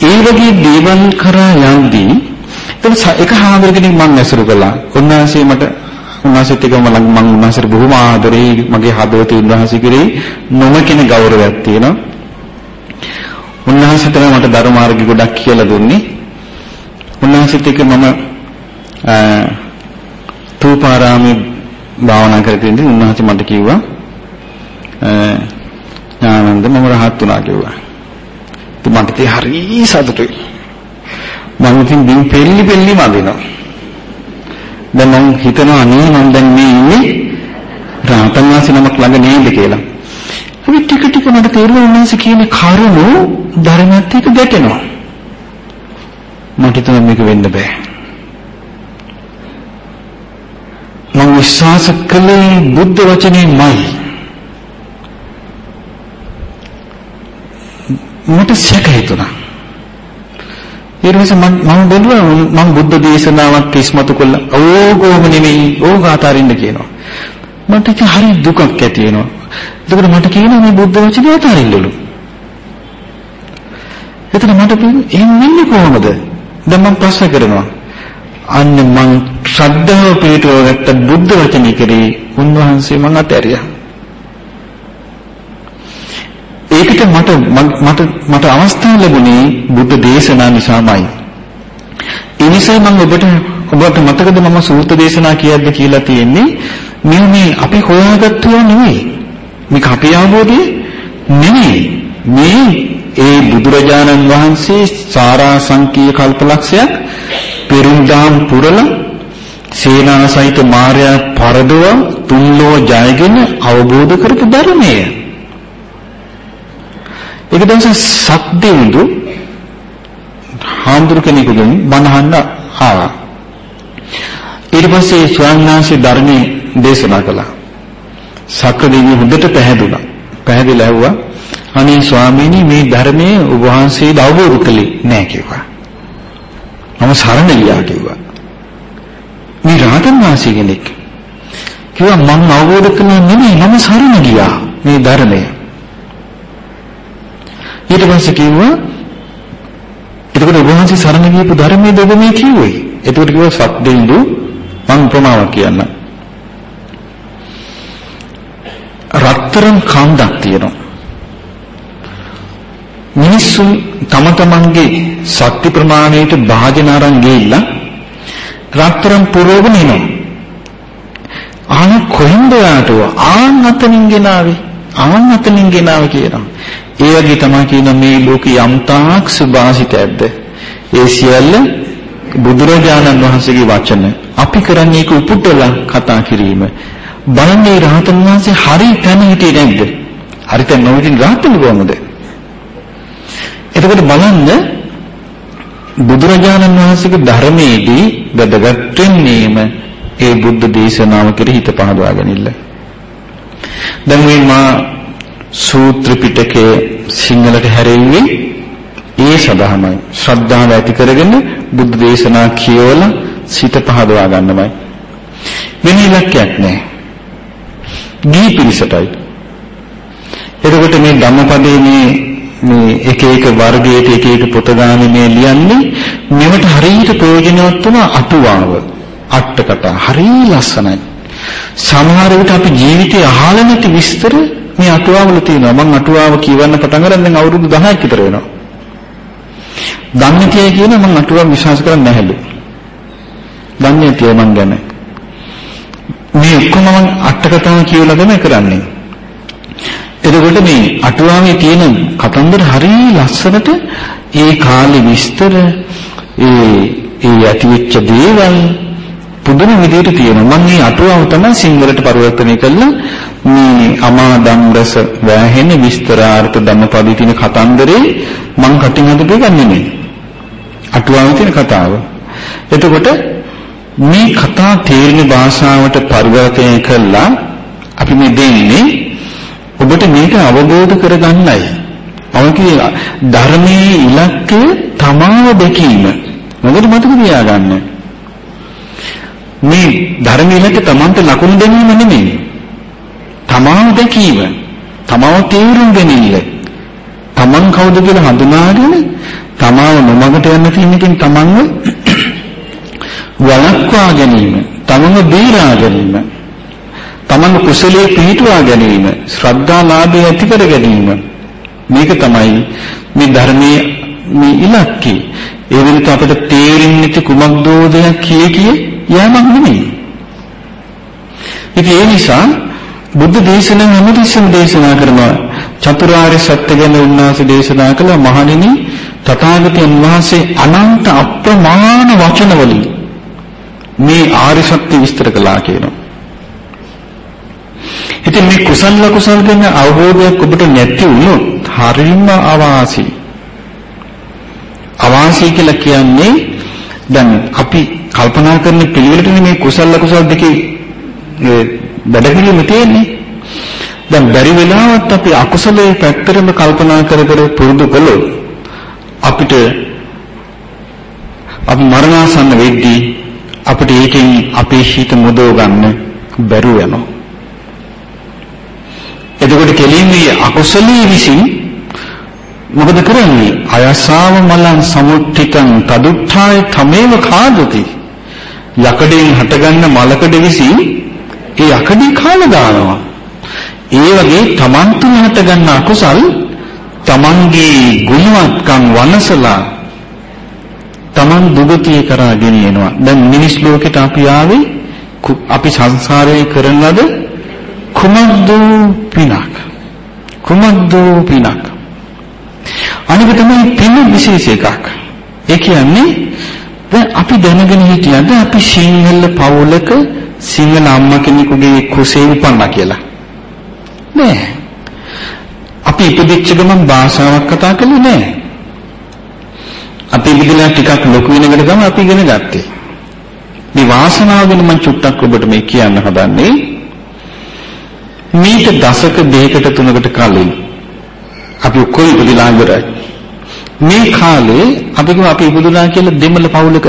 Speaker 1: ඒ වගේ දේවල් කරා යද්දී එක හාමුදුර කෙනෙක් මම ඇසුරු කළා. උන්වහන්සේ මට උන්වහන්සේත් එක්ක මම මම උන්වහන්සේට බොහොම ආදරේ මගේ හදවතේ උන්වහන්සේ කෙරෙහි නොමකින ගෞරවයක් තියෙනවා. උන්වහන්සේ තමයි මට ධර්ම මාර්ගය ගොඩක් කියලා දුන්නේ. උන්වහන්සේත් එක්ක මම තූපාරාමේ භාවනා කරගෙන ඉඳන් උන්වහන්සේ මට කිව්වා ඥානන්ද මම රහත් වුණා කිව්වා. ඉතින් මට තේ හරි සතුටුයි. මම ඉතින් දින් පෙල්ලි පෙල්ලි මදිනවා. දැන් මම හිතනවා නේ මම දැන් මේ ඉන්නේ රාතන් වාසී නමක් ළඟ නේද කියලා. අපි ටික ටික මට තේරෙනවා උන්වහන්සේ කියන කරුණු ධර්මයත් එක්ක ගැටෙනවා. මට හිතෙනවා මේක වෙන්න බෑ. මම විශ්වාස කළේ බුද්ධ වචනේමයි. මට සැක හිතුණා. ඊට පස්සේ මම මම බැලුවා මම බුද්ධ දේශනාවක් ඉස්මතු කළා. ඕකෝම නෙමෙයි ඕක අතාරින්න කියනවා. මට ඉතින් හරි දුකක් ඇති වෙනවා. එතකොට මට කියනවා මේ බුද්ධ වචනේ අතාරින්නලු. එතන මට එහෙම වෙන්නේ කොහොමද? දැන් මම ප්‍රශ්න කරනවා. අන්න මං ශ්‍රද්ධාව පිටව ගත්ත බුද්ධ වචනේ කෙරේ උන්වහන්සේ මං අතහැරියා. ඒකට මට මට මට අවස්ථාව ලැබුණේ බුද්ධ දේශනා නිසාමයි. ඒ නිසා මම ඔබට ඔබට මතකද මම සූත්‍ර දේශනා කියද්ද කියලා තියෙන්නේ මේ මේ අපි හොයාගත්තුවා නෙවෙයි. මේක අපේ අවබෝධය නෙවෙයි. මේ ඒ බුදුරජාණන් වහන්සේ සාරා සංකීය කල්පලක්ෂයක් පෙරුම්දාම් පුරලා සේනා සහිත මාර්යා පරදව තුන්ලෝ ජයගෙන අවබෝධ කරපු ධර්මය. ඒක දවසක් සක්දෙවිඳු හාමුදුරු කෙනෙකුගෙන් බණහන්න ආවා. ඊට පස්සේ ස්වාමීන් වහන්සේ ධර්මයේ දේශනා කළා. සක්‍රදේවිය හොඳට පැහැදුනා. පැහැදිලා ඇහුවා අනේ ස්වාමීනි මේ ධර්මයේ ඔබ වහන්සේ අවබෝධ කළේ නැහැ කිව්වා. මම සරණ ගියා කිව්වා. මේ රාතන් වාසී කෙනෙක්. කිව්වා මම අවබෝධ කළා නෙමෙයි මම සරණ ගියා මේ ධර්මය. ඊට පස්සේ කිව්වා එතකොට ඔබ වහන්සේ සරණ ගියපු ධර්මයේ ඔබ මේ කිව්වේ. එතකොට කිව්වා සත්දෙන්දු මං ප්‍රමාවක් කියන්න. රත්තරන් කන්දක් තියෙනවා. මිනිස්සු තම තමන්ගේ ශක්ති ප්‍රමාණයට භාජන අරන් ගිහිල්ලා රත්තරන් පුරවගෙන එනවා. ආන කොහෙන්ද යාටුව ආන් අතනින් ගෙනාවේ ආන් අතනින් ගෙනාවේ කියනවා. ඒ වගේ තමයි කියන මේ ලෝකේ යම් තාක් සුභාසිතයක්ද ඒ සියල්ල බුදුරජාණන් වහන්සේගේ වචන. අපි කරන්නේ ඒක උපුටලා කතා කිරීම. බලන්නේ රහතන් වහන්සේ හරි තැන හිටියේ නැද්ද? හරි තැන නොහිටින් රහතන් කොහමද? එතකොට බලන්න බුදුරජාණන් වහන්සේගේ ධර්මයේදී වැදගත් වෙන්නේම ඒ බුද්ධ දේශනාව කෙරෙහි හිත පහදවා ගැනීම. දැන් මේ මා සූත්‍ර පිටකයේ සිංහලට හැරෙන්නේ ඒ සඳහාමයි. ශ්‍රද්ධාව ඇති කරගෙන බුද්ධ දේශනා කියවලා සිත පහදවා ගන්නමයි. වෙන ඉලක්කයක් නැහැ. දී පිළිසටයි. එතකොට මේ ධම්මපදයේ මේ මේ එක එක වර්ගයට එක එක පොත ගානේ මේ ලියන්නේ මෙවට හරියට ප්‍රයෝජනවත් වන අටුවාව අට කතා හරිය ලස්සනයි සමහර විට අපි ජීවිතේ අහලා නැති විස්තර මේ අටුවාවල තියෙනවා. මම අටුවාව කියවන්න පටන් ගන්න දැන් අවුරුදු 10ක් විතර වෙනවා. දන්නේ තියයි කියන මම අටුවාව විශ්වාස කරන්නේ නැහැලු දන්නේ තියයි මං ගැන. මේ ඔක්කොම මම අට කතාව කියවලා තමයි කරන්නේ. එතකොට මේ අටුවාවේ තියෙන කතන්දර හරිය ලස්සනට ඒ කාලේ විස්තර ඒ ඒ ඇතිවෙච්ච දේවල් පුදුම විදිහට තියෙනවා. මම මේ අටුවාව තමයි සිංහලට පරිවර්තනය කළා. මේ අමා ධම්රස වැහෙන විස්තරාර්ථ ධම්මපදයේ තියෙන කතන්දරේ මම කටින් හදපු එක නෙමෙයි. අටුවාවේ තියෙන කතාව. එතකොට මේ කතා තේරෙන භාෂාවට පරිවර්තනය කළා අපි මේ දෙන්නේ ඔබට මේක අවබෝධ කරගන්නයි. අවකී ධර්මයේ ඉලක්කය තමාව දැකීම. මොකද මතක තියාගන්න. මේ ධර්මයේ ඉලක්කය තමන්ට ලකුණු දෙනීම නෙමෙයි. තමාව දැකීම. තමාව තේරුම් ගැනීම. තමන් කවුද කියලා හඳුනාගෙන තමාව නොමගට යන්න තියෙන එකෙන් තමන්ව වළක්වා ගැනීම. තමන්ව බේරා ගැනීම. තමන් කුසලයේ පිහිටුවා ගැනීම ශ්‍රද්ධාලාභය ඇති කර ගැනීම මේක තමයි මේ ධර්මයේ මේ ඉලක්කය ඒ විදිහට අපිට තේරෙන්නේ නැති කුමක්දෝ දෙයක් කිය කිය යෑමක් නෙමෙයි. ඉතින් ඒ නිසා බුද්ධ දේශනාව හැමතිස්සෙම දේශනා කරනවා. චතුරාර්ය සත්‍ය ගැන උන්වහන්සේ දේශනා කළ මහණෙනි තථාගතයන් වහන්සේ අනන්ත අප්‍රමාණ වචන වලින් මේ ආර්ය සත්‍ය විස්තර කළා කියනවා. ඉතින් මේ කුසල ලකුසල් ගැන අවබෝධයක් ඔබට නැති වුණොත් හරිම අවාසි. අවාසි කියලා කියන්නේ දැන් අපි කල්පනා කරන පිළිවෙලටනේ මේ කුසල ලකුසල් දෙකේ වැඩ පිළිවෙල තියෙන්නේ. දැන් බැරි වෙලාවත් අපි අකුසලයේ පැත්තරම කල්පනා කර කර පුරුදු කළොත් අපිට අපි මරණාසන්න වෙද්දී අපිට ඒකෙන් අපේ හිත මුදව ගන්න බැරුව යනවා. එතකොට කෙලින්මේ අකුසලී විසින් මොකද කරන්නේ? අයසාව මලං සමුත්තිකං තදුත්ථාය තමේව කාදති. යකඩෙන් හටගන්න මලකඩ විසින් ඒ යකඩේ කාලා දානවා. ඒ වගේ තමන් තුන හටගන්න අකුසල් තමන්ගේ ගුණවත්කම් වනසලා තමන් දුගතිය කරා ගෙනියනවා. දැන් මිනිස් ලෝකෙට අපි ආවේ අපි සංසාරේ කරන ලද කුමක්ද පිනක් කුමක්ද පිනක් අනික තමයි පින විශේෂ එකක් ඒ කියන්නේ දැන් අපි දැනගෙන හිටියද අපි සිංහල පවුලක සිංහල අම්මා කෙනෙකුගේ කුසේ උපන්නා කියලා? නෑ. අපි ඉපදිච්ච ගමන් භාෂාවක් කතා කළේ නෑ. අපි ඉපදිලා ටිකක් ලොකු වෙනකොට තමයි අපි ඉගෙන ගත්තේ. මේ වාසනාව ගැන මම චුට්ටක් ඔබට මේ කියන්න හදන්නේ. මීට දශක දෙකකට තුනකට කලින් අපි ඔක්කොම ඉපදිලා ඉවරයි. මේ කාලේ අපි කිව්ව අපි ඉපදුනා කියලා දෙමළ පවුලක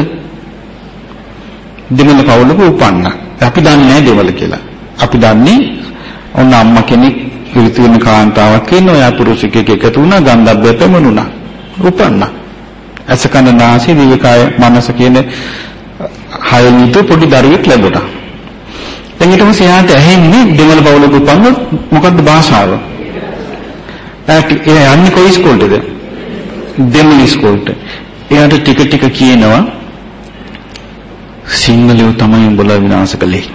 Speaker 1: දෙමළ පවුලක උපන්නා. අපි දන්නේ නැහැ දෙමළ කියලා. අපි දන්නේ ඔන්න අම්මා කෙනෙක් ඍතු වෙන කාන්තාවක් ඉන්නවා. එයා පුරුෂයෙක් එකතු වුණා, ගන්ධබ්බය පැමුණුණා. උපන්නා. අසකන නාසය දිවකාය මනස කියන හයෙන් යුතු පොඩි දරුවෙක් ලැබුණා. දැන් ඊට පස්සේ එයාට ඇහෙන්නේ දෙමළ පවුලක උපන්නොත් මොකද්ද භාෂාව? එයා යන්නේ කොයි ස්කෝල්ටද? දෙමළ ස්කෝල්ට. එයාට ටික ටික කියනවා සිංහලයෝ තමයි උඹලා විනාශ කළේ.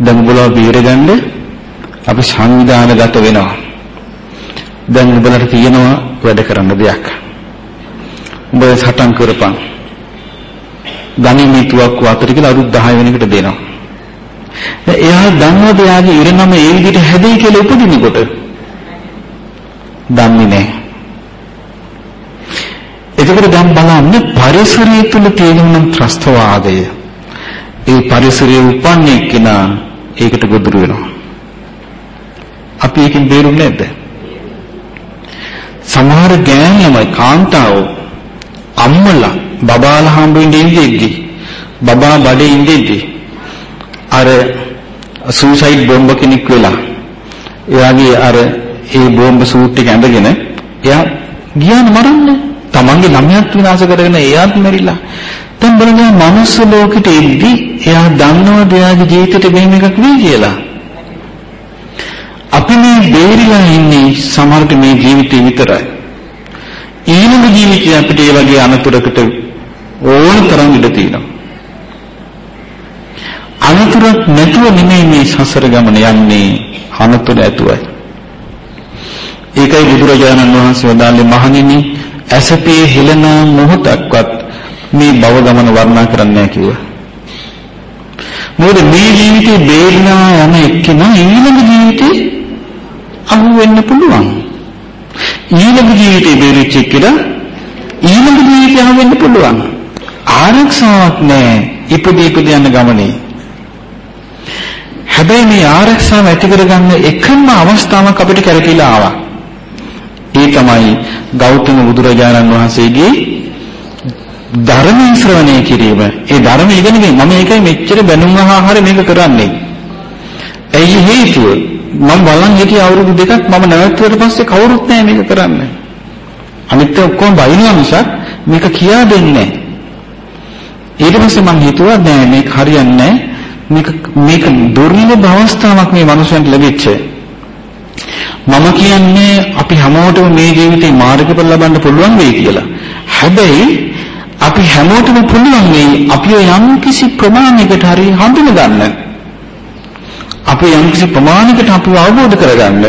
Speaker 1: දැන් උඹලා බීරගන්න අපි සංවිධානගත වෙනවා. දැන් උඹලට තියෙනවා වැඩ කරන්න දෙයක්. උඹ සටන් කරපන්. ගණිතය තුවක් වතර කියලා අරුත් 10 වෙනකට දෙනවා. එයා දන්නවද එයාගේ ඉරනම ඒ විදිහට හැදෙයි කියලා උපදිනකොට? දන්නේ නැහැ. එතකොට දැන් බලන්න පරිසරය තුල තියෙන ත්‍රස්තවාදය. ඒ පරිසරයේ උපන්නේ කෙනා ඒකට ගොදුරු වෙනවා. අපි ඒකෙන් බේරුන්නේ නැද්ද? සමහර ගෑන් ළමයි කාන්තාවෝ අම්මලා බබාලා හම්බෙන්නේ ඉඳිද්දි බබා බඩේ ඉඳිද්දි අර සූසයිඩ් බෝම්බ කෙනෙක් වෙලා එයාගේ අර ඒ බෝම්බ සූට් එක ඇඳගෙන එයා ගියාන මරන්නේ තමන්ගේ ළමයාත් විනාශ කරගෙන එයාත් මැරිලා. දැන් බලන්න මනුස්ස ලෝකෙට එද්දි එයා දන්නවද එයාගේ ජීවිතේට මෙහෙම එකක් වෙයි කියලා. අපි මේ බේරිලා ඉන්නේ සමහරට මේ ජීවිතේ විතරයි. ඊළඟ ජීවිතේ අපිට ඒ වගේ අනතුරකට ඕන තරම් ඉඩ තියෙනවා. අනතුරක් නැතුව නෙමෙයි මේ සසර ගමන යන්නේ අනතුර ඇතුවයි. ඒකයි බුදුරජාණන් වහන්සේ වදාළේ මහණෙනි ඇසපේ හෙළන මොහොතක්වත් මේ භව ගමන වර්ණනා කරන්නේ නැහැ කිව්වා. මොකද මේ ජීවිතේ බේරලා යන එක්කෙනා ඊළඟ ජීවිතේ අහු වෙන්න පුළුවන්. ඊළඟ ජීවිතේ බේරිච්ච එක්කෙනා ඊළඟ ජීවිතේ අහු වෙන්න පුළුවන්. ආරක්ෂාවක් නැහැ ඉපදී ඉපදී යන ගමනේ. හැබැයි මේ ආරක්ෂාව ඇති කරගන්න එකම අවස්ථාවක් අපිට කැරකිලා ආවා. ඒ තමයි ගෞතම බුදුරජාණන් වහන්සේගේ ධර්ම ශ්‍රවණය කිරීම. ඒ ධර්ම ඉගෙනගෙන මම ඒකයි මෙච්චර බැනුම් ආහාර මේක කරන්නේ. ඇයි හේතුව? මම බලන් හිටිය අවුරුදු දෙකක් මම නැවතුවට පස්සේ කවුරුත් නැහැ මේක කරන්න. අනිත් ඔක්කොම බයිනවා මිසක් මේක කියා දෙන්නේ නැහැ. ඊට පස්සේ මම හිතුවා නෑ මේක හරියන්නේ නැහැ. මේක මේක දුර්ලභ අවස්ථාවක් මේ මනුස්සයන්ට ලැබිච්ච. මම කියන්නේ අපි හැමෝටම මේ ජීවිතේ මාර්ගඵල ලබන්න පුළුවන් වෙයි කියලා. හැබැයි අපි හැමෝටම පුළුවන් වෙයි අපි යම් කිසි ප්‍රමාණයකට හරි හඳුන ගන්න. අපි යම් කිසි ප්‍රමාණයකට අපිව අවබෝධ කරගන්න.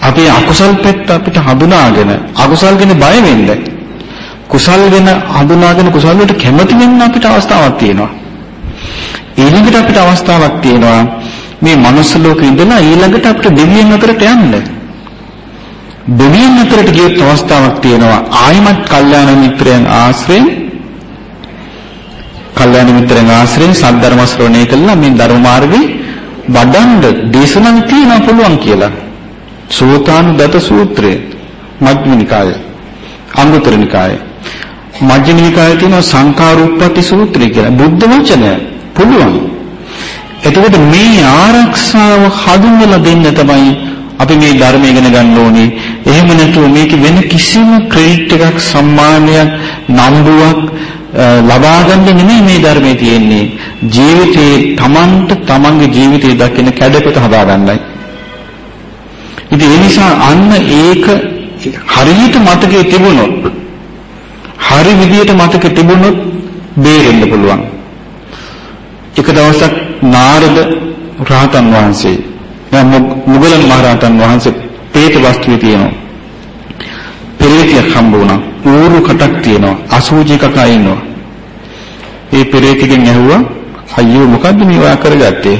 Speaker 1: අපේ අකුසල් පැත්ත අපිට හඳුනාගෙන අකුසල් ගැන බය වෙන්න. කුසල් ගැන හඳුනාගෙන කුසල් වලට කැමති වෙන්න අපිට අවස්ථාවක් තියෙනවා. ඊළඟට අපිට අවස්ථාවක් තියෙනවා මේ මනුස්ස ලෝකේ ඉඳලා ඊළඟට අපිට දෙවියන් අතරට යන්න. දෙවියන් අතරට ගියොත් අවස්ථාවක් තියෙනවා ආයිමත් කල්යාණ මිත්‍රයන් ආශ්‍රයෙන් කල්යාණ මිත්‍රයන් ආශ්‍රයෙන් සද්ධර්ම ශ්‍රවණය කළා මේ ධර්ම මාර්ගේ වඩන්න දේශනා තියන්න පුළුවන් කියලා. සෝතානුදත සූත්‍රය මජ්ක්‍ධිම නිකාය අංගුත්තර නිකාය මජ්ක්‍ධිම නිකායේ තියෙන සංඛාරූපපටි සූත්‍රය කියලා බුද්ධ වචනය පුළුවන්. එතකොට මේ ආරක්ෂාව හඳුන්වලා දෙන්න තමයි අපි මේ ධර්මය ඉගෙන ගන්න ඕනේ. එහෙම නැතුව මේක වෙන කිසිම ක්‍රෙඩිට් එකක් සම්මානයක් නම්බුවක් ලබා ගන්න නෙමෙයි මේ ධර්මයේ තියෙන්නේ. ජීවිතේ Tamanට Tamanගේ ජීවිතය දකින කැඩපත හදා ගන්නයි. ඉතින් ඒ නිසා අන්න ඒක හරියට මතකයේ තිබුණොත් හරි විදියට මතකයේ තිබුණොත් බේරෙන්න පුළුවන්. එක දවසක් නාරද රහතන් වහන්සේ මුගලන් මහරහතන් වහන්සේ പ്രേත වස්තුවේ තියෙනවා. පෙරේතයක් හම්බ වුණා. ඌරු කටක් තියෙනවා. අසූචි කකා ඉන්නවා. ඒ පෙරේතගෙන් ඇහුවා අයියෝ මොකද්ද මේ වා කරගත්තේ?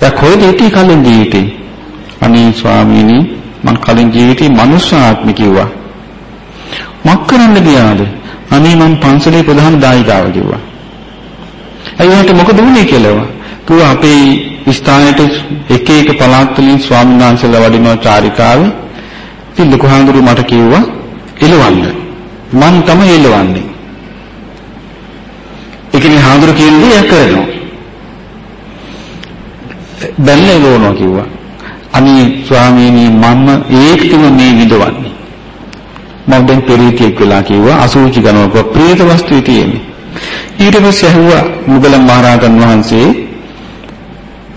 Speaker 1: දැන් කොහෙද හිටියේ කලින් ජීවිතේ? අනේ ස්වාමීනි මං කලින් ජීවිතේ මනුස්ස ආත්ම කිව්වා. මක් කරන්න ගියාද? අනේ මං පන්සලේ ප්‍රධාන දායකාව කිව්වා. අයියට මොකද වුනේ කියලා. කිව්වා අපේ ස්ථානයට එක එක පළාත් වලින් ස්වාමීන් වහන්සේලා වඩිනවා චාරිකාවේ. ඉතින් ලොකු හාමුදුරු මට කිව්වා එලවන්න. මං තමයි එලවන්නේ. ඒ ඒකනේ හාමුදුරු කියන්නේ එයා කරනවා. බැල්ලේ ගෝනවා කිව්වා. අනේ ස්වාමීනි මම ඒකටම මේ විඳවන්නේ. මම දැන් පෙරීතියෙක් වෙලා කිව්වා අසුචි ගනවක ප්‍රේත වස්තුවේ තියෙන්නේ. ඊට පස්සේ ඇහුවා මුගලන් මහරහතන් වහන්සේ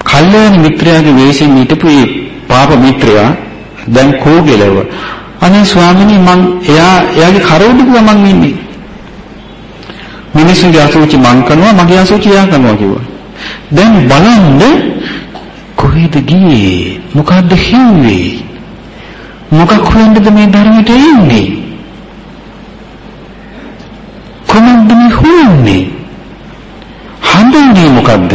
Speaker 1: කල්යාණ මිත්‍රයාගේ වෙස්යෙන් හිටපු මේ පාප මිත්‍රයා දැන් කෝගෙලව. අනේ ස්වාමීනි මං එයා එයාගේ කරවඩු මං ඉන්නේ. මිනිස්සුන්ගේ අසුචි මං කරනවා මගේ අසුචි එයා කරනවා කිව්වා. දැන් බලන්න කොහෙද ගියේ? මොකද්ද හිව්වේ? මොකක් හොයන්නද මේ ධර්මයට එන්නේ? කොහොමද මේ හොයන්නේ? හඳුන්නේ මොකද්ද?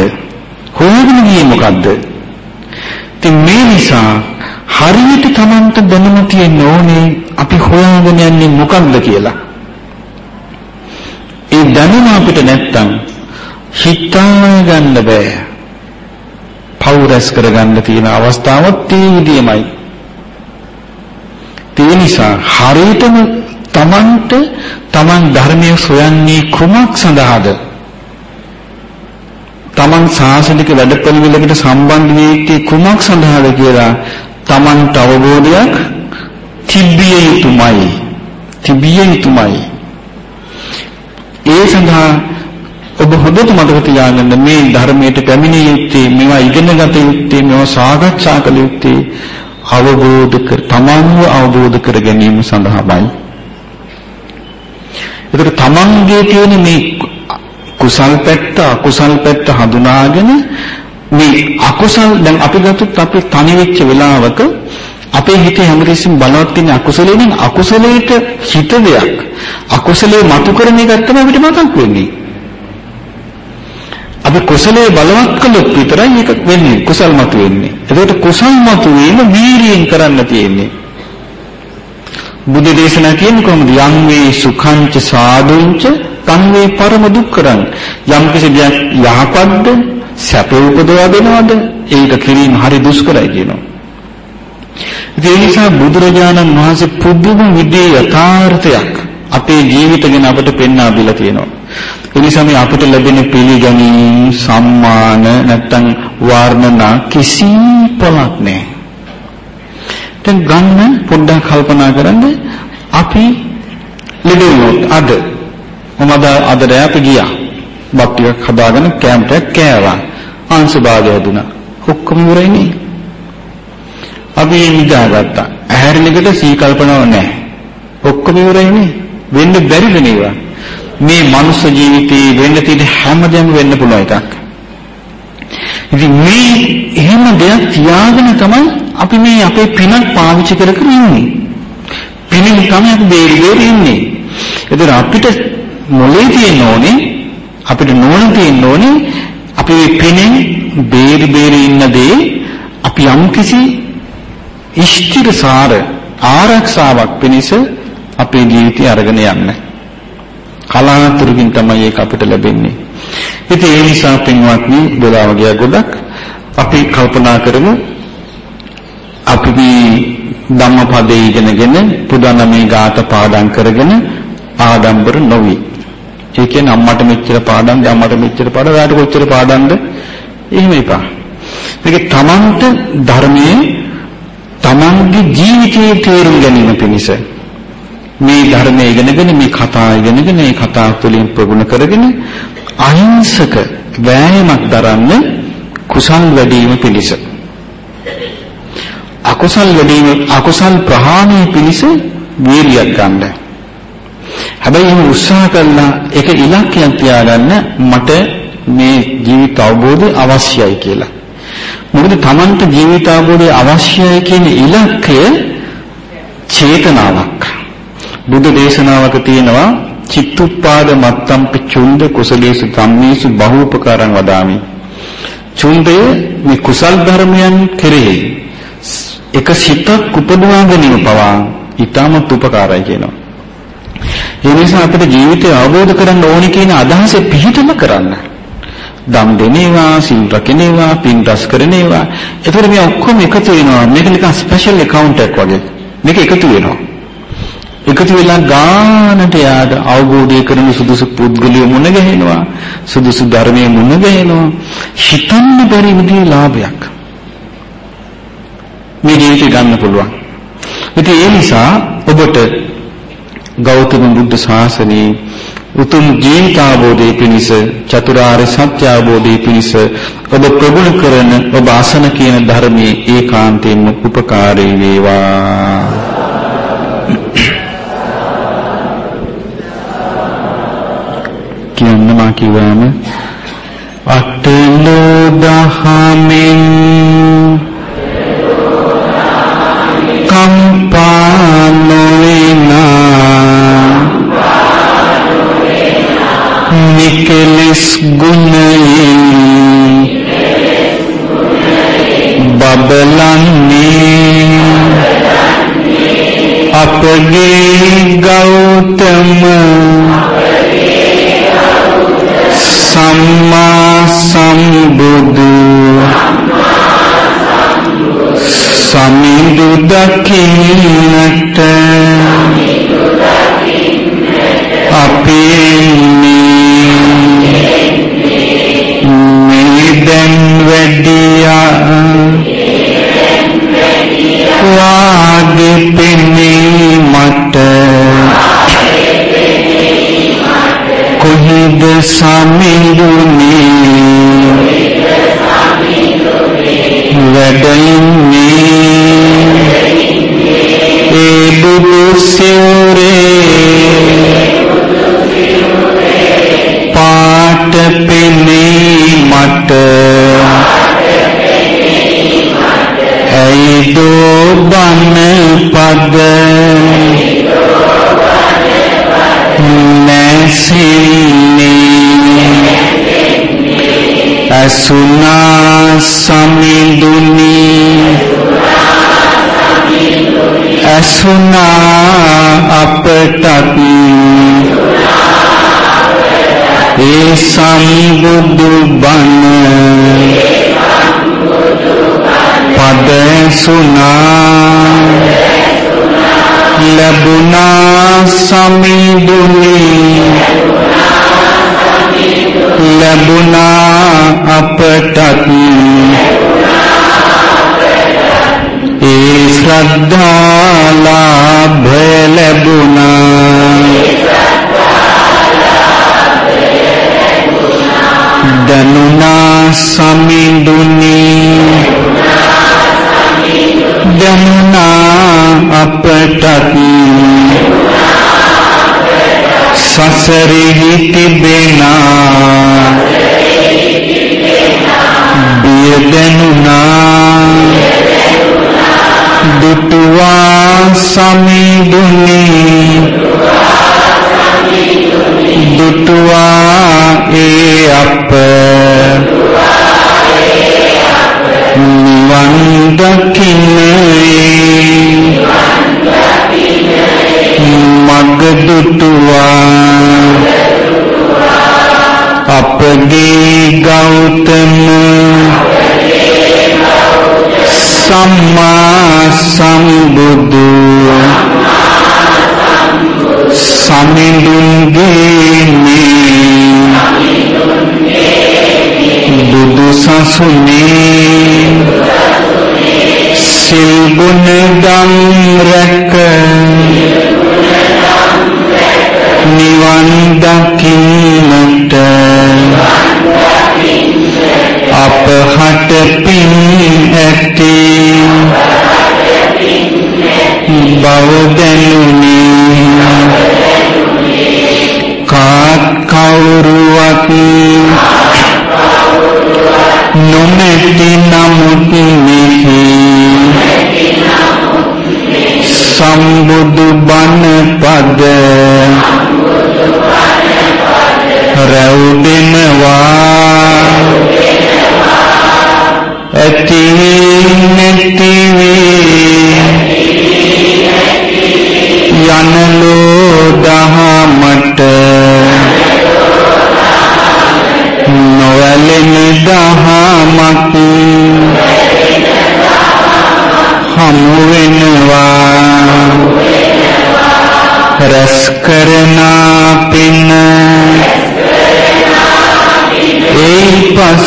Speaker 1: හොයගෙන ගියේ මොකද්ද? ඉතින් මේ නිසා හරියට Tamanta දැනුම තියෙන්න ඕනේ අපි හොයාගෙන යන්නේ මොකක්ද කියලා. ඒ දැනුම අපිට නැත්තම් හිතා ගන්න බෑ. පෞරස් කරගන්න තියෙන අවස්ථාවත් ඒ විදියමයි. ඒ නිසා හරියටම Tamanට Taman ධර්මයේ සොයන්නේ කුමක් සඳහාද? Taman සාසනික වැඩපිළිවෙලකට සම්බන්ධ වෙන්නේ කුමක් සඳහාද කියලා Tamanට අවබෝධයක් තිබිය යුතුමයි. තිබිය යුතුමයි. ඒ සඳහා ඔබ හොඳට මතක තියාගන්න මේ ධර්මයට පැමිණිය යුත්තේ මේවා ඉගෙන ගත යුත්තේ මේවා සාකච්ඡා කළ යුත්තේ අවබෝධ කර තමන්ව අවබෝධ කර ගැනීම සඳහායි. ඒකට තමන්ගේ තියෙන මේ කුසල් පැත්ත අකුසල් පැත්ත හඳුනාගෙන මේ අකුසල් දැන් අපි ගත්තොත් අපි තනි වෙච්ච වෙලාවක අපේ හිතේ හැමතිස්සෙම බලවත් තියෙන අකුසලයෙන් අකුසලයට හිත දෙයක් අකුසලයේ මතු කරන එකක් තමයි අපිට මතක් වෙන්නේ. අපි කුසලයේ බලවත් කළොත් විතරයි ඒක වෙන්නේ කුසල් මතු වෙන්නේ. එතකොට කුසල් මතු වීම වීරියෙන් කරන්න තියෙන්නේ. බුද්ධ දේශනා කියන්නේ කොහොමද? යම් වේ සුඛංච සාදුංච තන් වේ පරම දුක්ඛරං. යම් කිසි දෙයක් යහපත්ද සැප උපදවා දෙනවද? ඒක කිරීම හරි දුෂ්කරයි කියනවා. ඒ නිසා බුදුරජාණන් වහන්සේ පුදුම විදිහේ යථාර්ථයක් අපේ ජීවිත ගැන අපට පෙන්වා දීලා තියෙනවා. ඒ නිසා මේ අපිට ලැබෙන පිළිගැනීම්, සම්මාන නැත්තම් වර්ණනා කිසි පළක් නැහැ. දැන් ගන්න පොඩ්ඩක් කල්පනා කරන්න අපි ලෙඩුණොත් අද මොනවද අද රැයට ගියා. බත් ටිකක් හදාගෙන කැම්පයක් කෑවා. අංශභාගය දුනා. ඔක්කොම ඉවරයිනේ. අපි නිදාගත්තා. ඇහැරෙන එකට සී කල්පනාවක් නැහැ. ඔක්කොම ඉවරයිනේ. වෙන්න බැරිද නේවා? මේ මනුස්ස ජීවිතේ වෙන්න තියෙන හැමදේම වෙන්න පුළුවන් එකක්. ඉතින් මේ එහෙම දෙයක් තියාගෙන තමයි අපි මේ අපේ පිනක් පාවිච්චි කර කර ඉන්නේ. පිනින් තමයි අපි බේරි බේරි ඉන්නේ. ඒතර අපිට මොලේ තියෙන්න ඕනේ අපිට නෝන තියෙන්න ඕනේ අපි මේ පිනෙන් බේරි බේරි ඉන්න දේ අපි යම්කිසි ඉෂ්ටිරසාර ආරක්ෂාවක් පිණිස අපේ ජීවිතය අරගෙන යන්න. කලාතුරකින් තමයි ඒක අපිට ලැබෙන්නේ. ඉතින් ඒ නිසා පින්වත්නි වෙලාව ගියා ගොඩක් අපි කල්පනා කරමු අපි මේ ධම්මපදයේ ඉගෙනගෙන පුදානමේ ගාත පාඩම් කරගෙන ආඩම්බර නොවි. ඒ කියන්නේ අම්මට මෙච්චර පාඩම් අම්මට මෙච්චර පාඩම් ඔයාලට කොච්චර පාඩම්ද? එහෙම එපා. මේක තමන්ට ධර්මයේ තමන්ගේ ජීවිතයේ තේරුම් ගැනීම පිණිස මේ ධර්මය ඉගෙනගෙන මේ කතා ඉගෙනගෙන මේ කතා තුළින් ප්‍රගුණ කරගෙන අහිංසක වෑයමක් දරන්න කුසල් වැඩිම පිණිස අකුසල් වැඩිම අකුසල් ප්‍රහාණය පිණිස වීරියක් ගන්න. හැබැයි එහෙම උත්සාහ කළා ඒක ඉලක්කයක් තියාගන්න මට මේ ජීවිත අවබෝධය අවශ්‍යයි කියලා. මොකද Tamanta ජීවිත අවබෝධය අවශ්‍යයි කියන ඉලක්කය චේතනාවක්. බුද්ධ දේශනාවක තියෙනවා චිත්තුප්පාද මත්තම්ප චුන්ද කුසලේසු ධම්මේසු බහූපකාරං වදාමි. චුන්දය මේ කුසල් ධර්මයන් කෙරෙහි එක සිතක් උපදවා ගැනීම පවා ඊටමත් උපකාරයි කියනවා. ඒ නිසා අපිට ජීවිතය අවබෝධ කරගන්න ඕනි කියන අදහස පිළිතම කරන්න. දම් දෙනේවා, සිල් රකිනේවා, පින් රැස් කරනේවා. ඒතර මේ ඔක්කොම එකතු වෙනවා. මේක නිකන් ස්පෙෂල් account එකක් වගේ. මේක එකතු වෙනවා. එකතු වෙලා ගානට යාට අවබෝධය කරන සුදුසු පුද්ගලිය මුණ ගැහෙනවා සුදුසු ධර්මයේ මුණ ගැහෙනවා හිතන්න බැරි විදිහේ ලාභයක් මේ ජීවිතය ගන්න පුළුවන්. ඉතින් ඒ නිසා ඔබට ගෞතම බුද්ධ ශාසනයේ උතුම් ජීවිතාවබෝධයේ පිණිස චතුරාර්ය සත්‍ය අවබෝධයේ පිණිස ඔබ ප්‍රගුණ කරන ඔබ අසන කියන ධර්මයේ ඒකාන්තයෙන්ම උපකාරී වේවා. කියන්න මා කිව්වම අටලෝ දහමෙන් නිකලස් ගුණයෙන් අසුනා අපටත්. ඒ සම්බුදු බණ පද සුනා ලැබුණා සමිඳුනි. ලැබුණා අපටත්. ශ්‍රද්ධා ලාභ ලැබුණා. දනුනා සමිඳුනි. දනුනා අපටත් සසරෙහි තිබෙනා සමිඳුනි දුටුවා ඒ අප. නිවන් දකින්නේ. මග දුටුවා. අපගේ ගෞතම. සම්මා බුදු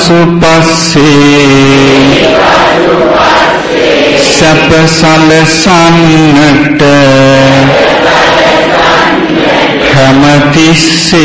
Speaker 1: පසුපස්සේ සැප සලසන්නට හැමතිස්සේ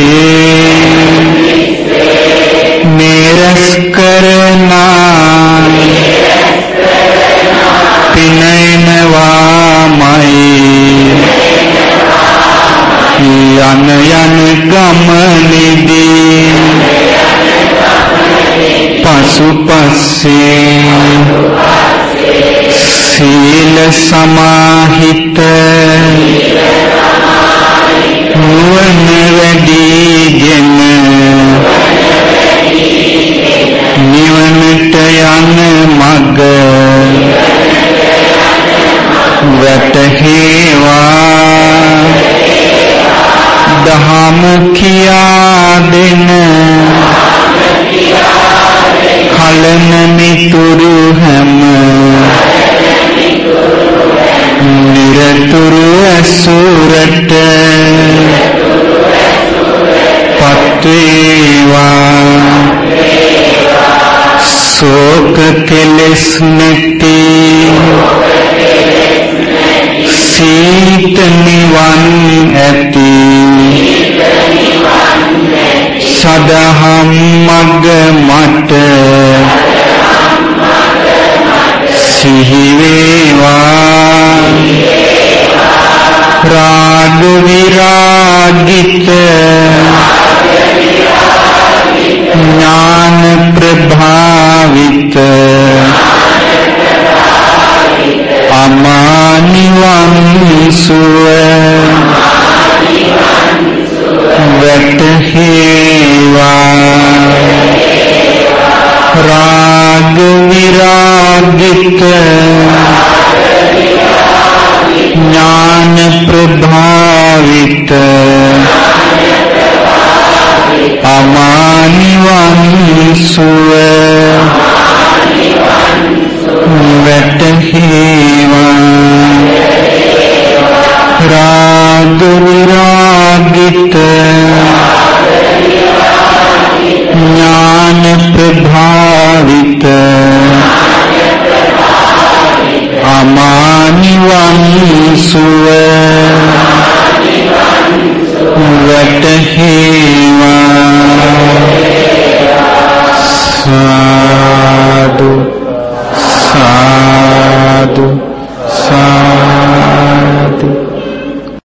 Speaker 1: සෝක කෙලෙස් නැති